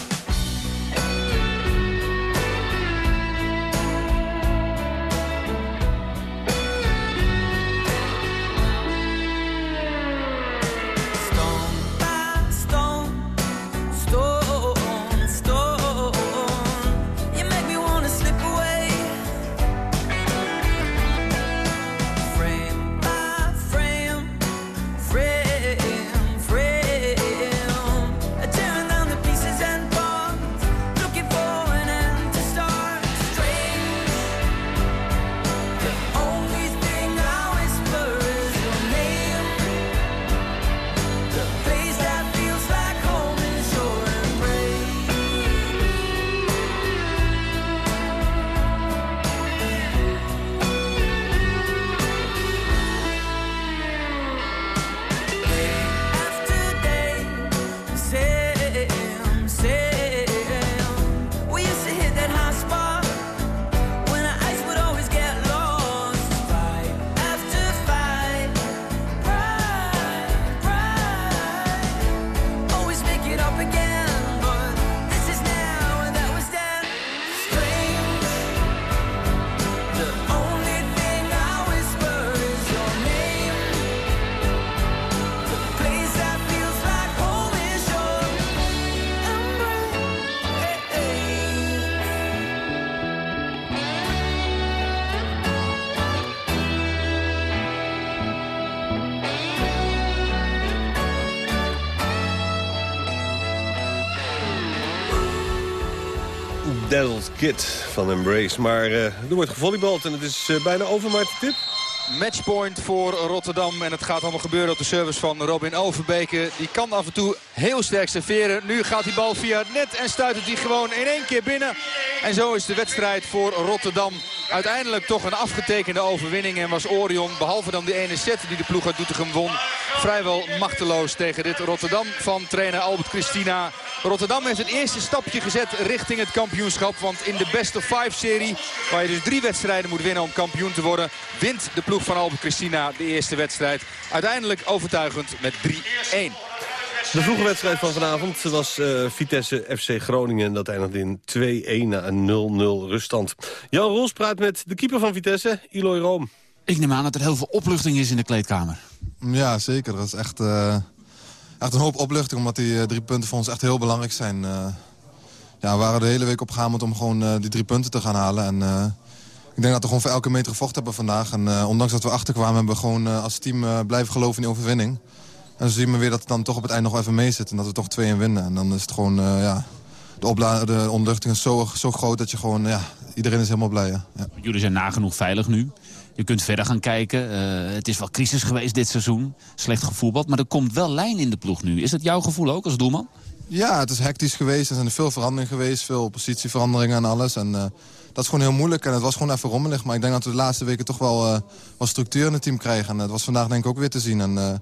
Van Embrace. Maar uh, er wordt gevolleybald en het is uh, bijna over, maar tip. Matchpoint voor Rotterdam. En het gaat allemaal gebeuren op de service van Robin Overbeke. Die kan af en toe heel sterk serveren. Nu gaat die bal via het net en stuit het die gewoon in één keer binnen. En zo is de wedstrijd voor Rotterdam uiteindelijk toch een afgetekende overwinning. En was Orion, behalve dan die ene set die de ploeg uit Doetinchem won... vrijwel machteloos tegen dit Rotterdam van trainer Albert Christina. Rotterdam heeft het eerste stapje gezet richting het kampioenschap. Want in de best of five serie, waar je dus drie wedstrijden moet winnen om kampioen te worden... wint de ploeg van Albert Christina de eerste wedstrijd. Uiteindelijk overtuigend met 3-1. De vroege wedstrijd van vanavond was uh, Vitesse FC Groningen. En dat eindigde in 2-1 na een 0-0 ruststand. Jan Roos praat met de keeper van Vitesse, Eloy Room. Ik neem aan dat er heel veel opluchting is in de kleedkamer. Ja, zeker. Dat is echt, uh, echt een hoop opluchting. Omdat die uh, drie punten voor ons echt heel belangrijk zijn. ja, we waren de hele week opgehamerd om gewoon die drie punten te gaan halen. En ik denk dat we gewoon voor elke meter gevochten hebben vandaag. En ondanks dat we achterkwamen hebben we gewoon als team blijven geloven in die overwinning. En zo zien we weer dat het dan toch op het eind nog even mee zit. En dat we toch twee in winnen. En dan is het gewoon, uh, ja, de, de onderluchting is zo, zo groot dat je gewoon, ja, iedereen is helemaal blij. Ja. Jullie zijn nagenoeg veilig nu. Je kunt verder gaan kijken. Uh, het is wel crisis geweest dit seizoen. Slecht gevoetbald. Maar er komt wel lijn in de ploeg nu. Is dat jouw gevoel ook als doelman? Ja, het is hectisch geweest. Er zijn veel veranderingen geweest. Veel positieveranderingen en alles. En uh, dat is gewoon heel moeilijk. En het was gewoon even rommelig. Maar ik denk dat we de laatste weken toch wel uh, wat structuur in het team krijgen. En dat was vandaag denk ik ook weer te zien. En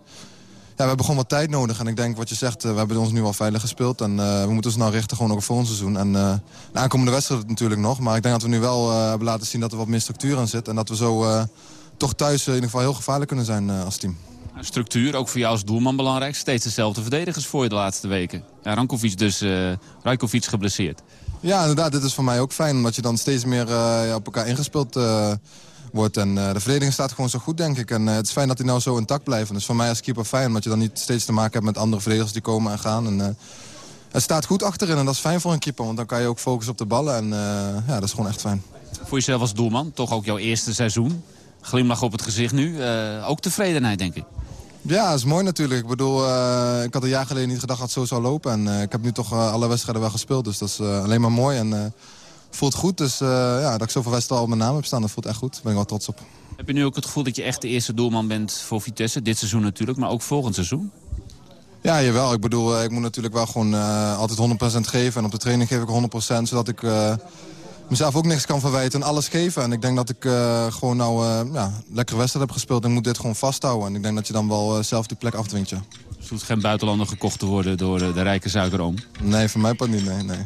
we hebben gewoon wat tijd nodig. En ik denk wat je zegt, uh, we hebben ons nu al veilig gespeeld. En uh, we moeten ons nou richten gewoon ook voor ons seizoen. En uh, de aankomende wedstrijd natuurlijk nog. Maar ik denk dat we nu wel hebben laten zien dat er wat meer structuur aan zit. En dat we zo toch thuis in ieder geval heel gevaarlijk kunnen zijn als team. Structuur, ook voor jou als doelman belangrijk. Steeds dezelfde verdedigers voor je de laatste weken. Ja, Rankovic dus, Rajkovic geblesseerd. Ja, inderdaad. Dit is voor mij ook fijn. Omdat je dan steeds meer op elkaar ingespeeld wordt. En uh, de verdediging staat gewoon zo goed, denk ik. En uh, het is fijn dat hij nou zo intact blijft. En dus voor mij als keeper fijn, omdat je dan niet steeds te maken hebt met andere verdedigers die komen en gaan. En, uh, het staat goed achterin en dat is fijn voor een keeper, want dan kan je ook focussen op de ballen. En ja, dat is gewoon echt fijn. Voor jezelf als doelman, toch ook jouw eerste seizoen. Glimlach op het gezicht nu. ook tevredenheid, denk ik. Ja, dat is mooi natuurlijk. Ik bedoel, ik had een jaar geleden niet gedacht dat het zo zou lopen. En ik heb nu toch alle wedstrijden wel gespeeld, dus dat is alleen maar mooi. En voelt goed. Dus ja, dat ik zoveel wedstrijden al op mijn naam heb staan, dat voelt echt goed. Daar ben ik wel trots op. Heb je nu ook het gevoel dat je echt de eerste doelman bent voor Vitesse? Dit seizoen natuurlijk, maar ook volgend seizoen? Ja, jawel. Ik bedoel, ik moet natuurlijk wel gewoon altijd 100% geven. En op de training geef ik 100%, zodat ik mezelf ook niks kan verwijten en alles geven. En ik denk dat ik uh, gewoon nou ja, lekkere wedstrijd heb gespeeld. En ik moet dit gewoon vasthouden. En ik denk dat je dan wel zelf die plek afdwingt, ja. Dus hoeft geen buitenlander gekocht te worden door de, de rijke suikeroom? Nee, voor mij pas niet, nee. nee.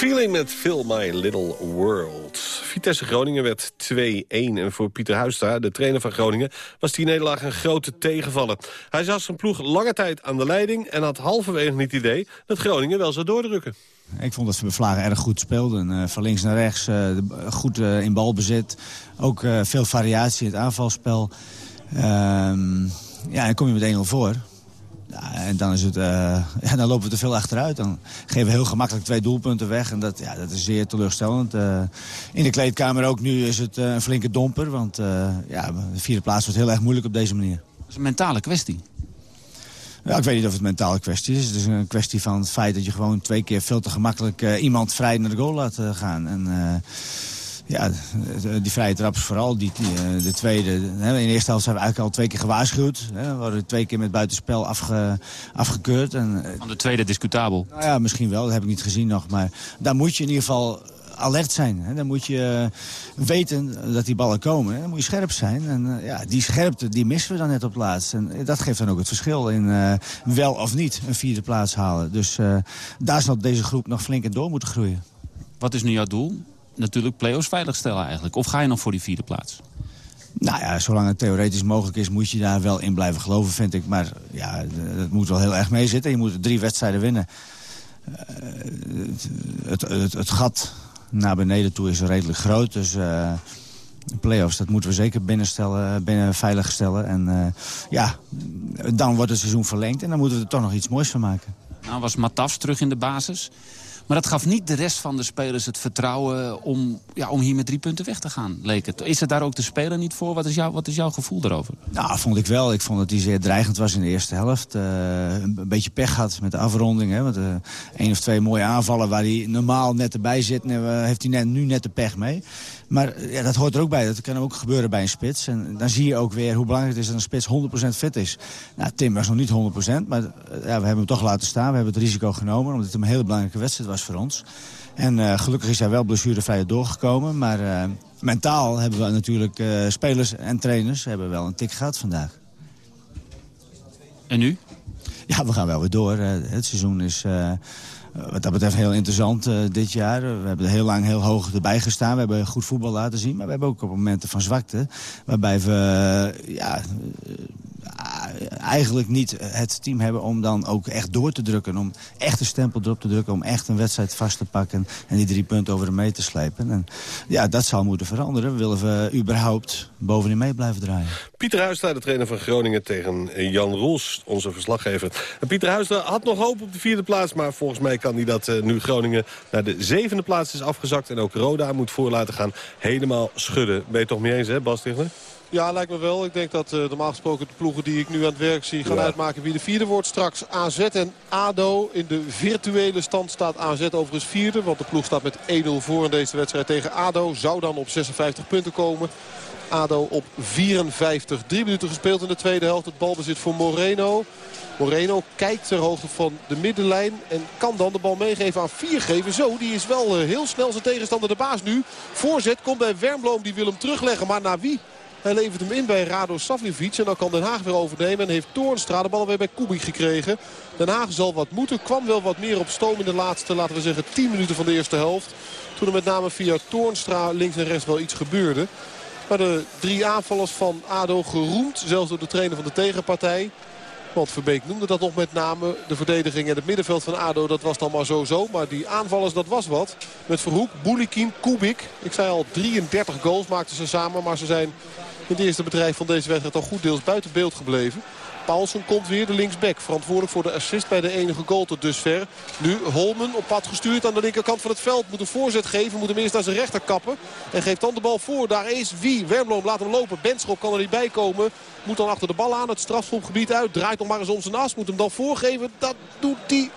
Feeling met Fill My Little World. Vitesse Groningen werd 2-1. En voor Pieter Huistra, de trainer van Groningen... was die nederlaag een grote tegenvaller. Hij zag zijn ploeg lange tijd aan de leiding... en had halverwege niet het idee dat Groningen wel zou doordrukken. Ik vond dat ze Vlagen erg goed speelden. Eh, van links naar rechts, eh, goed eh, in balbezit. Ook veel variatie in het aanvalspel. Ehm, ja, en kom je met 1-0 voor. Ja, en dan, is het, eh, ja, dan lopen we te veel achteruit. Dan geven we heel gemakkelijk twee doelpunten weg. En dat, ja, dat is zeer teleurstellend. Eh, in de kleedkamer ook nu is het eh, een flinke domper. Want ja, de vierde plaats wordt heel erg moeilijk op deze manier. Dat is een mentale kwestie. Ja, ik weet niet of het een mentale kwestie is. Het is een kwestie van het feit dat je gewoon twee keer veel te gemakkelijk iemand vrij naar de goal laat gaan. En ja, die vrije traps vooral, die, die, eh, de tweede. Hè, in de eerste helft zijn we eigenlijk al twee keer gewaarschuwd. Hè, we worden twee keer met buitenspel afge, afgekeurd. En, eh, Van de tweede discutabel. nou ja, misschien wel, dat heb ik niet gezien nog. Maar daar moet je in ieder geval alert zijn. Hè. Dan moet je uh, weten dat die ballen komen. Hè. Dan moet je scherp zijn. En uh, ja, die scherpte die missen we dan net op plaats. En dat geeft dan ook het verschil in uh, wel of niet een vierde plaats halen. Dus daar zal deze groep nog flink in door moeten groeien. Wat is nu jouw doel? Natuurlijk play-offs veiligstellen eigenlijk. Of ga je nog voor die vierde plaats? Nou ja, zolang het theoretisch mogelijk is, moet je daar wel in blijven geloven, vind ik. Maar ja, het moet wel heel erg meezitten. Je moet drie wedstrijden winnen. Uh, het, het, het, gat naar beneden toe is redelijk groot. Dus uh, play-offs, dat moeten we zeker binnenstellen, binnen veilig stellen. En uh, ja, dan wordt het seizoen verlengd en dan moeten we er toch nog iets moois van maken. Nou was Matafs terug in de basis. Maar dat gaf niet de rest van de spelers het vertrouwen om, ja, om hier met drie punten weg te gaan, leek het. Is het daar ook de speler niet voor? Wat is, jou, wat is jouw gevoel daarover? Nou, vond ik wel. Ik vond dat hij zeer dreigend was in de eerste helft. Uh, een beetje pech had met de afronding. Hè, want uh, één of twee mooie aanvallen waar hij normaal net erbij zit... Uh, heeft hij net, nu net de pech mee. Maar ja, dat hoort er ook bij. Dat kan ook gebeuren bij een spits. En dan zie je ook weer hoe belangrijk het is dat een spits 100% fit is. Nou, Tim was nog niet 100%, maar ja, we hebben hem toch laten staan. We hebben het risico genomen, omdat het een hele belangrijke wedstrijd was voor ons. En uh, gelukkig is hij wel blessurevrij doorgekomen. Maar uh, mentaal hebben we natuurlijk uh, spelers en trainers hebben wel een tik gehad vandaag. En nu? Ja, we gaan wel weer door. het seizoen is wat dat betreft heel interessant uh, dit jaar. We hebben heel lang heel hoog erbij gestaan. We hebben goed voetbal laten zien. Maar we hebben ook op momenten van zwakte. Waarbij we ja, eigenlijk niet het team hebben om dan ook echt door te drukken. Om echt een stempel erop te drukken. Om echt een wedstrijd vast te pakken. En die drie punten over de mee te slepen. En ja, dat zal moeten veranderen. Willen we überhaupt bovenin mee blijven draaien. Pieter Huistra, de trainer van Groningen tegen Jan Roels, onze verslaggever. En Pieter Huistra had nog hoop op de vierde plaats. Maar volgens mij kan hij dat uh, nu Groningen naar de zevende plaats is afgezakt. En ook Roda moet voor laten gaan. Helemaal schudden. Ben je toch mee eens, hè, Bas Tichler? Ja, lijkt me wel. Ik denk dat uh, normaal gesproken de ploegen die ik nu aan het werk zie... gaan ja. uitmaken wie de vierde wordt. Straks AZ en ADO. In de virtuele stand staat AZ overigens vierde. Want de ploeg staat met 1-0 voor in deze wedstrijd tegen ADO. Zou dan op 56 punten komen. ADO op 54. Drie minuten gespeeld in de tweede helft. Het balbezit voor Moreno. Moreno kijkt ter hoogte van de middenlijn. En kan dan de bal meegeven aan Viergever. Zo, die is wel uh, heel snel zijn tegenstander de baas nu. Voorzet komt bij Wernbloem. Die wil hem terugleggen. Maar naar wie? Hij levert hem in bij Rado Savljevic. En dan kan Den Haag weer overnemen. En heeft Toornstra de bal weer bij Kubik gekregen. Den Haag zal wat moeten. Kwam wel wat meer op stoom in de laatste, laten we zeggen, 10 minuten van de eerste helft. Toen er met name via Toornstra links en rechts wel iets gebeurde. Maar de drie aanvallers van ADO geroemd. Zelfs door de trainer van de tegenpartij. Want Verbeek noemde dat nog met name. De verdediging en het middenveld van ADO, dat was dan maar zo-zo. Maar die aanvallers, dat was wat. Met Verhoek, Boulikin, Kubik. Ik zei al, 33 goals maakten ze samen. Maar ze zijn het eerste bedrijf van deze wedstrijd al goed deels buiten beeld gebleven. Paulsen komt weer de linksback. Verantwoordelijk voor de assist bij de enige goal tot dusver. Nu Holmen op pad gestuurd aan de linkerkant van het veld. Moet een voorzet geven. Moet hem eerst naar zijn rechter kappen. En geeft dan de bal voor. Daar is wie? Wermloom laat hem lopen. Benschop kan er niet bij komen. Moet dan achter de bal aan. Het strafschopgebied uit. Draait nog maar eens om zijn. Moet hem dan voorgeven. Dat doet hij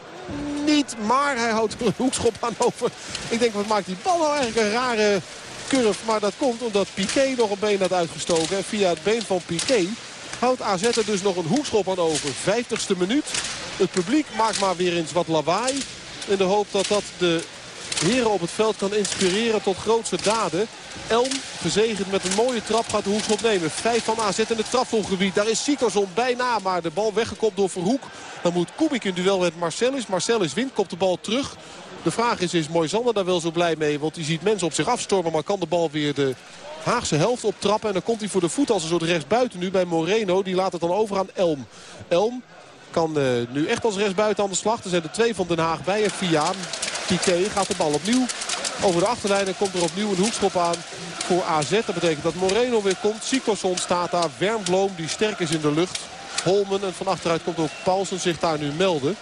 niet. Maar hij houdt een hoekschop aan over. Ik denk wat maakt die bal nou eigenlijk een rare Maar dat komt omdat Piqué nog een been had uitgestoken. En via het been van Piqué houdt AZ er dus nog een hoekschop aan over. 50ste minuut. Het publiek maakt maar weer eens wat lawaai. In de hoop dat dat de heren op het veld kan inspireren tot grootste daden. Elm, gezegend met een mooie trap, gaat de hoekschop nemen. Vijf van AZ in het trapvolgebied. Daar is Sikorsson bijna, maar de bal weggekopt door Verhoek. Dan moet Kubik in duel met Marcellus. Marcellus wint, kopt de bal terug. De vraag is, is Moisander daar wel zo blij mee? Want hij ziet mensen op zich afstormen, maar kan de bal weer de Haagse helft optrappen. En dan komt hij voor de voet als een soort rechtsbuiten nu bij Moreno. Die laat het dan over aan Elm. Elm kan uh, nu echt als rechtsbuiten aan de slag. Er zijn er twee van Den Haag bij. En Viaan, Piqué gaat de bal opnieuw over de achterlijn. En komt er opnieuw een hoekschop aan voor AZ. Dat betekent dat Moreno weer komt. Sikosson staat daar. Wernbloem die sterk is in de lucht. Holmen en van achteruit komt ook Paulsen zich daar nu melden.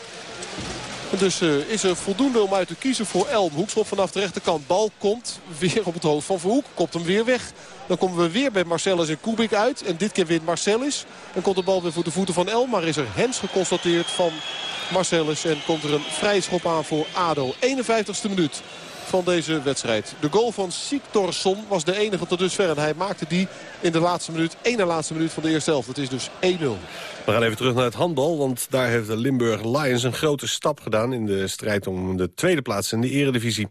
En dus uh, is er voldoende om uit te kiezen voor Elm. Hoekschop vanaf de rechterkant. Bal komt weer op het hoofd van Verhoek. Kopt hem weer weg. Dan komen we weer bij Marcellus en Kubik uit. En dit keer wint Marcellus. En komt de bal weer voor de voeten van Elm. Maar is er hens geconstateerd van Marcellus. En komt er een vrije schop aan voor ADO. 51ste minuut. van deze wedstrijd. De goal van Siktorsson was de enige tot dusver. En hij maakte die in de laatste minuut, na laatste minuut van de eerste helft. Het is dus 1-0. We gaan even terug naar het handbal, want daar heeft de Limburg Lions een grote stap gedaan... in de strijd om de tweede plaats in de eredivisie.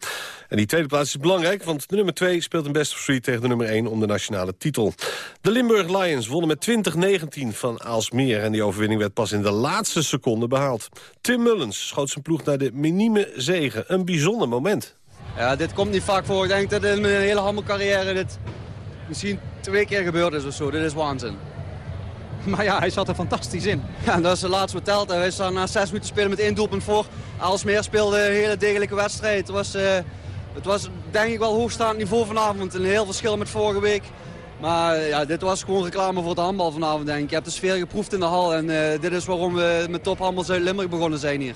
En die tweede plaats is belangrijk, want de nummer 2 speelt een best of three tegen de nummer 1 om de nationale titel. De Limburg Lions wonnen met 2019 van Aalsmeer... en die overwinning werd pas in de laatste seconde behaald. Tim Mullens schoot zijn ploeg naar de minieme zegen. Een bijzonder moment. Ja, dit komt niet vaak voor. Ik denk dat in mijn hele handbalcarrière dit misschien twee keer gebeurd is of zo. Dit is waanzin. Maar ja, hij zat er fantastisch in. Ja, dat is de laatste verteld. Wij staan na zes minuten spelen met één doelpunt voor. Aalsmeer speelde een hele degelijke wedstrijd. Het was, uh, het was denk ik wel hoogstaand niveau vanavond. Een heel verschil met vorige week. Maar ja, dit was gewoon reclame voor het handbal vanavond, denk ik. Je hebt de sfeer geproefd in de hal. En uh, dit is waarom we met tophandbal Zuid-Limburg begonnen zijn hier.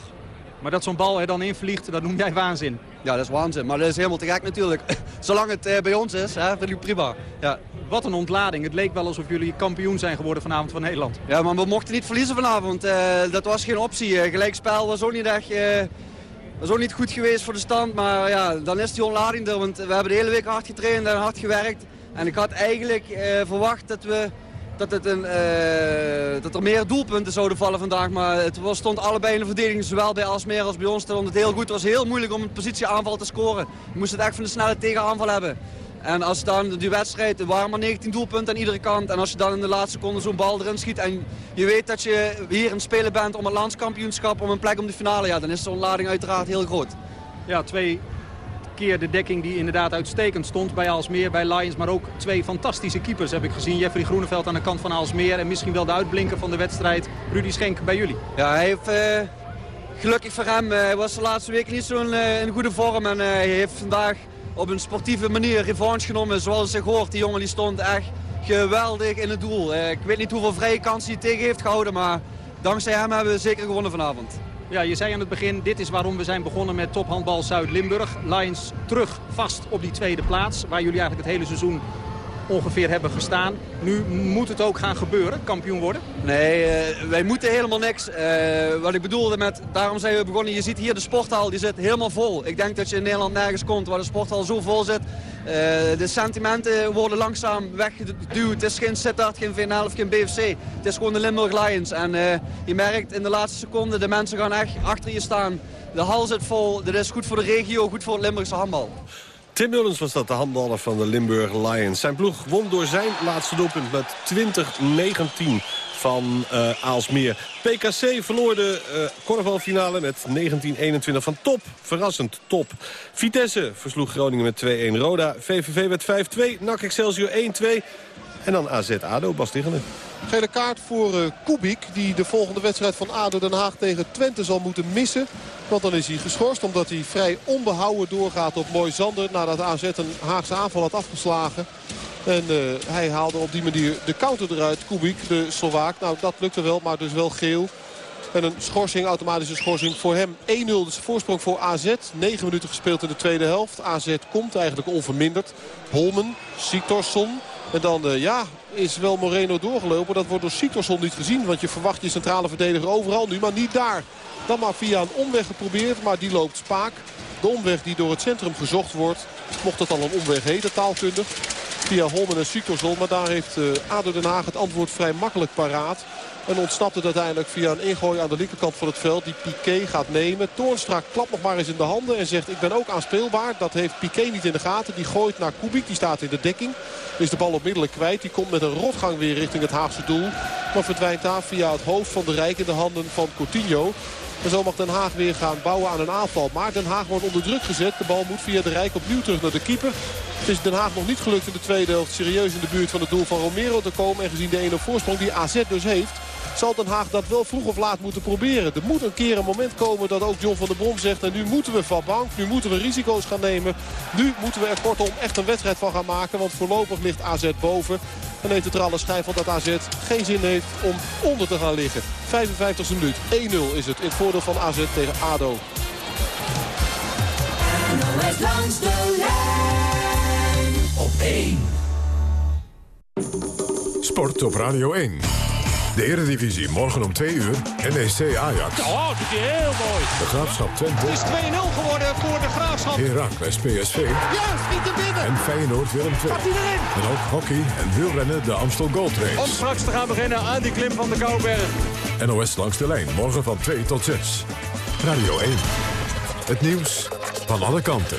Maar dat zo'n bal er dan invliegt, dat noem jij waanzin? Ja, dat is waanzin. Maar dat is helemaal te gek natuurlijk. Zolang het uh, bij ons is, hè, vind ik prima. Ja. Wat een ontlading. Het leek wel alsof jullie kampioen zijn geworden vanavond van Nederland. Ja, maar we mochten niet verliezen vanavond. Uh, dat was geen optie. Uh, gelijkspel was ook niet echt... was ook niet goed geweest voor de stand. Maar ja, dan is die ontlading er. Want we hebben de hele week hard getraind en hard gewerkt. En ik had eigenlijk verwacht dat we dat, het een, uh, dat er meer doelpunten zouden vallen vandaag. Maar het was, stond allebei in de verdediging, zowel bij Alsmeer als bij ons, stond het heel goed. Het was heel moeilijk om een positieaanval te scoren. Je moest het echt van de snelle tegenaanval hebben. En als dan die wedstrijd, er waren maar 19 doelpunten aan iedere kant. En als je dan in de laatste seconde zo'n bal erin schiet en je weet dat je hier in het spelen bent om het landskampioenschap, om een plek om de finale, ja, dan is zo'n lading uiteraard heel groot. Ja, twee keer de dekking die inderdaad uitstekend stond bij Aalsmeer, bij Lions. Maar ook twee fantastische keepers heb ik gezien. Jeffrey Groeneveld aan de kant van Aalsmeer en misschien wel de uitblinker van de wedstrijd. Rudy Schenk bij jullie. Ja, hij heeft... Uh, gelukkig voor hem, uh, hij was de laatste weken niet zo uh, in goede vorm. En hij heeft vandaag op een sportieve manier revanche genomen zoals zich hoort. Die jongen die stond echt geweldig in het doel. ik weet niet hoeveel vrije kansen hij tegen heeft gehouden, maar dankzij hem hebben we zeker gewonnen vanavond. Ja, je zei aan het begin, dit is waarom we zijn begonnen met tophandbal Zuid-Limburg. Lions terug vast op die tweede plaats, waar jullie eigenlijk het hele seizoen ongeveer hebben gestaan. Nu moet het ook gaan gebeuren, kampioen worden? Nee, uh, wij moeten helemaal niks. Uh, wat ik bedoelde met, daarom zijn we begonnen, je ziet hier de sporthal, die zit helemaal vol. Ik denk dat je in Nederland nergens komt waar de sporthal zo vol zit. Uh, de sentimenten worden langzaam weggeduwd. Het is geen Sittard, geen VNL of geen BFC. Het is gewoon de Limburg Lions. En je merkt in de laatste seconde, de mensen gaan echt achter je staan. De hal zit vol. Dit is goed voor de regio, goed voor het Limburgse handbal. Tim Mullens was dat, de handballer van de Limburg Lions. Zijn ploeg won door zijn laatste doelpunt met 20-19 van uh, Aalsmeer. PKC verloor de uh, korfbalfinale met 19-21 van top. Verrassend top. Vitesse versloeg Groningen met 2-1 Roda. VVV werd 5-2. NAC Excelsior 1-2. En dan AZ-ADO, Bas. Gele kaart voor uh, Kubik. Die de volgende wedstrijd van ADO Den Haag tegen Twente zal moeten missen. Want dan is hij geschorst omdat hij vrij onbehouden doorgaat op Mooi Zander. Nadat AZ een Haagse aanval had afgeslagen. En uh, hij haalde op die manier de counter eruit. Kubik, de Slovaak. Nou, dat lukte wel, maar dus wel geel. En een schorsing, automatische schorsing voor hem. 1-0 dus voorsprong voor AZ. 9 minuten gespeeld in de tweede helft. AZ komt eigenlijk onverminderd. Holmen, Siktorsson. En dan, uh, ja, is wel Moreno doorgelopen. Dat wordt door Siktorsson niet gezien. Want je verwacht je centrale verdediger overal nu, maar niet daar. Dan maar via een omweg geprobeerd, maar die loopt spaak. De omweg die door het centrum gezocht wordt. Mocht het al een omweg heten, taalkundig. Via Holmen en Siktorsson. Maar daar heeft uh, ADO Den Haag het antwoord vrij makkelijk paraat. En ontsnapt het uiteindelijk via een ingooi aan de linkerkant van het veld. Die Piqué gaat nemen. Toornstra klapt nog maar eens in de handen en zegt ik ben ook aanspeelbaar. Dat heeft Piqué niet in de gaten. Die gooit naar Kubik. Die staat in de dekking. Is de bal onmiddellijk kwijt. Die komt met een rotgang weer richting het Haagse doel. Maar verdwijnt daar via het hoofd van de Rijk in de handen van Coutinho. En zo mag Den Haag weer gaan bouwen aan een aanval. Maar Den Haag wordt onder druk gezet. De bal moet via de Rijk opnieuw terug naar de keeper. Het is Den Haag nog niet gelukt in de tweede helft serieus in de buurt van het doel van Romero te komen. En gezien de 1 voorsprong die AZ dus heeft zal Den Haag dat wel vroeg of laat moeten proberen. Er moet een keer een moment komen dat ook John van der Brom zegt... en nu moeten we van bank, nu moeten we risico's gaan nemen. Nu moeten we er kortom echt een wedstrijd van gaan maken. Want voorlopig ligt AZ boven. En heeft het er alle schijf van dat AZ geen zin heeft om onder te gaan liggen. 55e minuut, 1-0 is het in het voordeel van AZ tegen ADO. langs de lijn op 1. Sport op Radio 1. De Eredivisie morgen om 2 uur. NEC Ajax. Oh, dat is heel mooi. De Graafschap Twente. Het is 2-0 geworden voor de Graafschap. Heracles PSV. Ja, niet te binnen. En Feyenoord Willem II. Gaat hij erin? En ook hockey en wielrennen de Amstel Gold Race. Om straks te gaan beginnen aan die klim van de Kouwberg. NOS langs de lijn. Morgen van 2 tot 6. Radio 1. Het nieuws van alle kanten.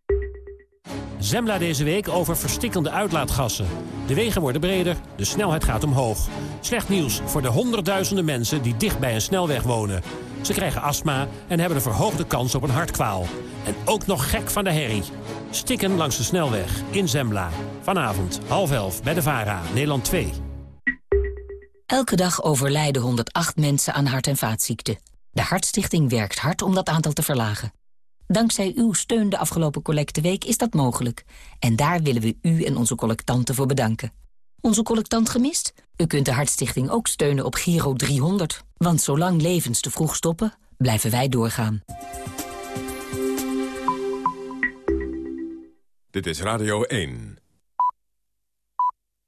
Zembla deze week over verstikkende uitlaatgassen. De wegen worden breder, de snelheid gaat omhoog. Slecht nieuws voor de honderdduizenden mensen die dicht bij een snelweg wonen. Ze krijgen astma en hebben een verhoogde kans op een hartkwaal. En ook nog gek van de herrie. Stikken langs de snelweg in Zembla. Vanavond half elf bij de VARA, Nederland 2. Elke dag overlijden 108 mensen aan hart- en vaatziekten. De Hartstichting werkt hard om dat aantal te verlagen. Dankzij uw steun de afgelopen collecteweek is dat mogelijk. En daar willen we u en onze collectanten voor bedanken. Onze collectant gemist? U kunt de Hartstichting ook steunen op Giro 300. Want zolang levens te vroeg stoppen, blijven wij doorgaan. Dit is Radio 1.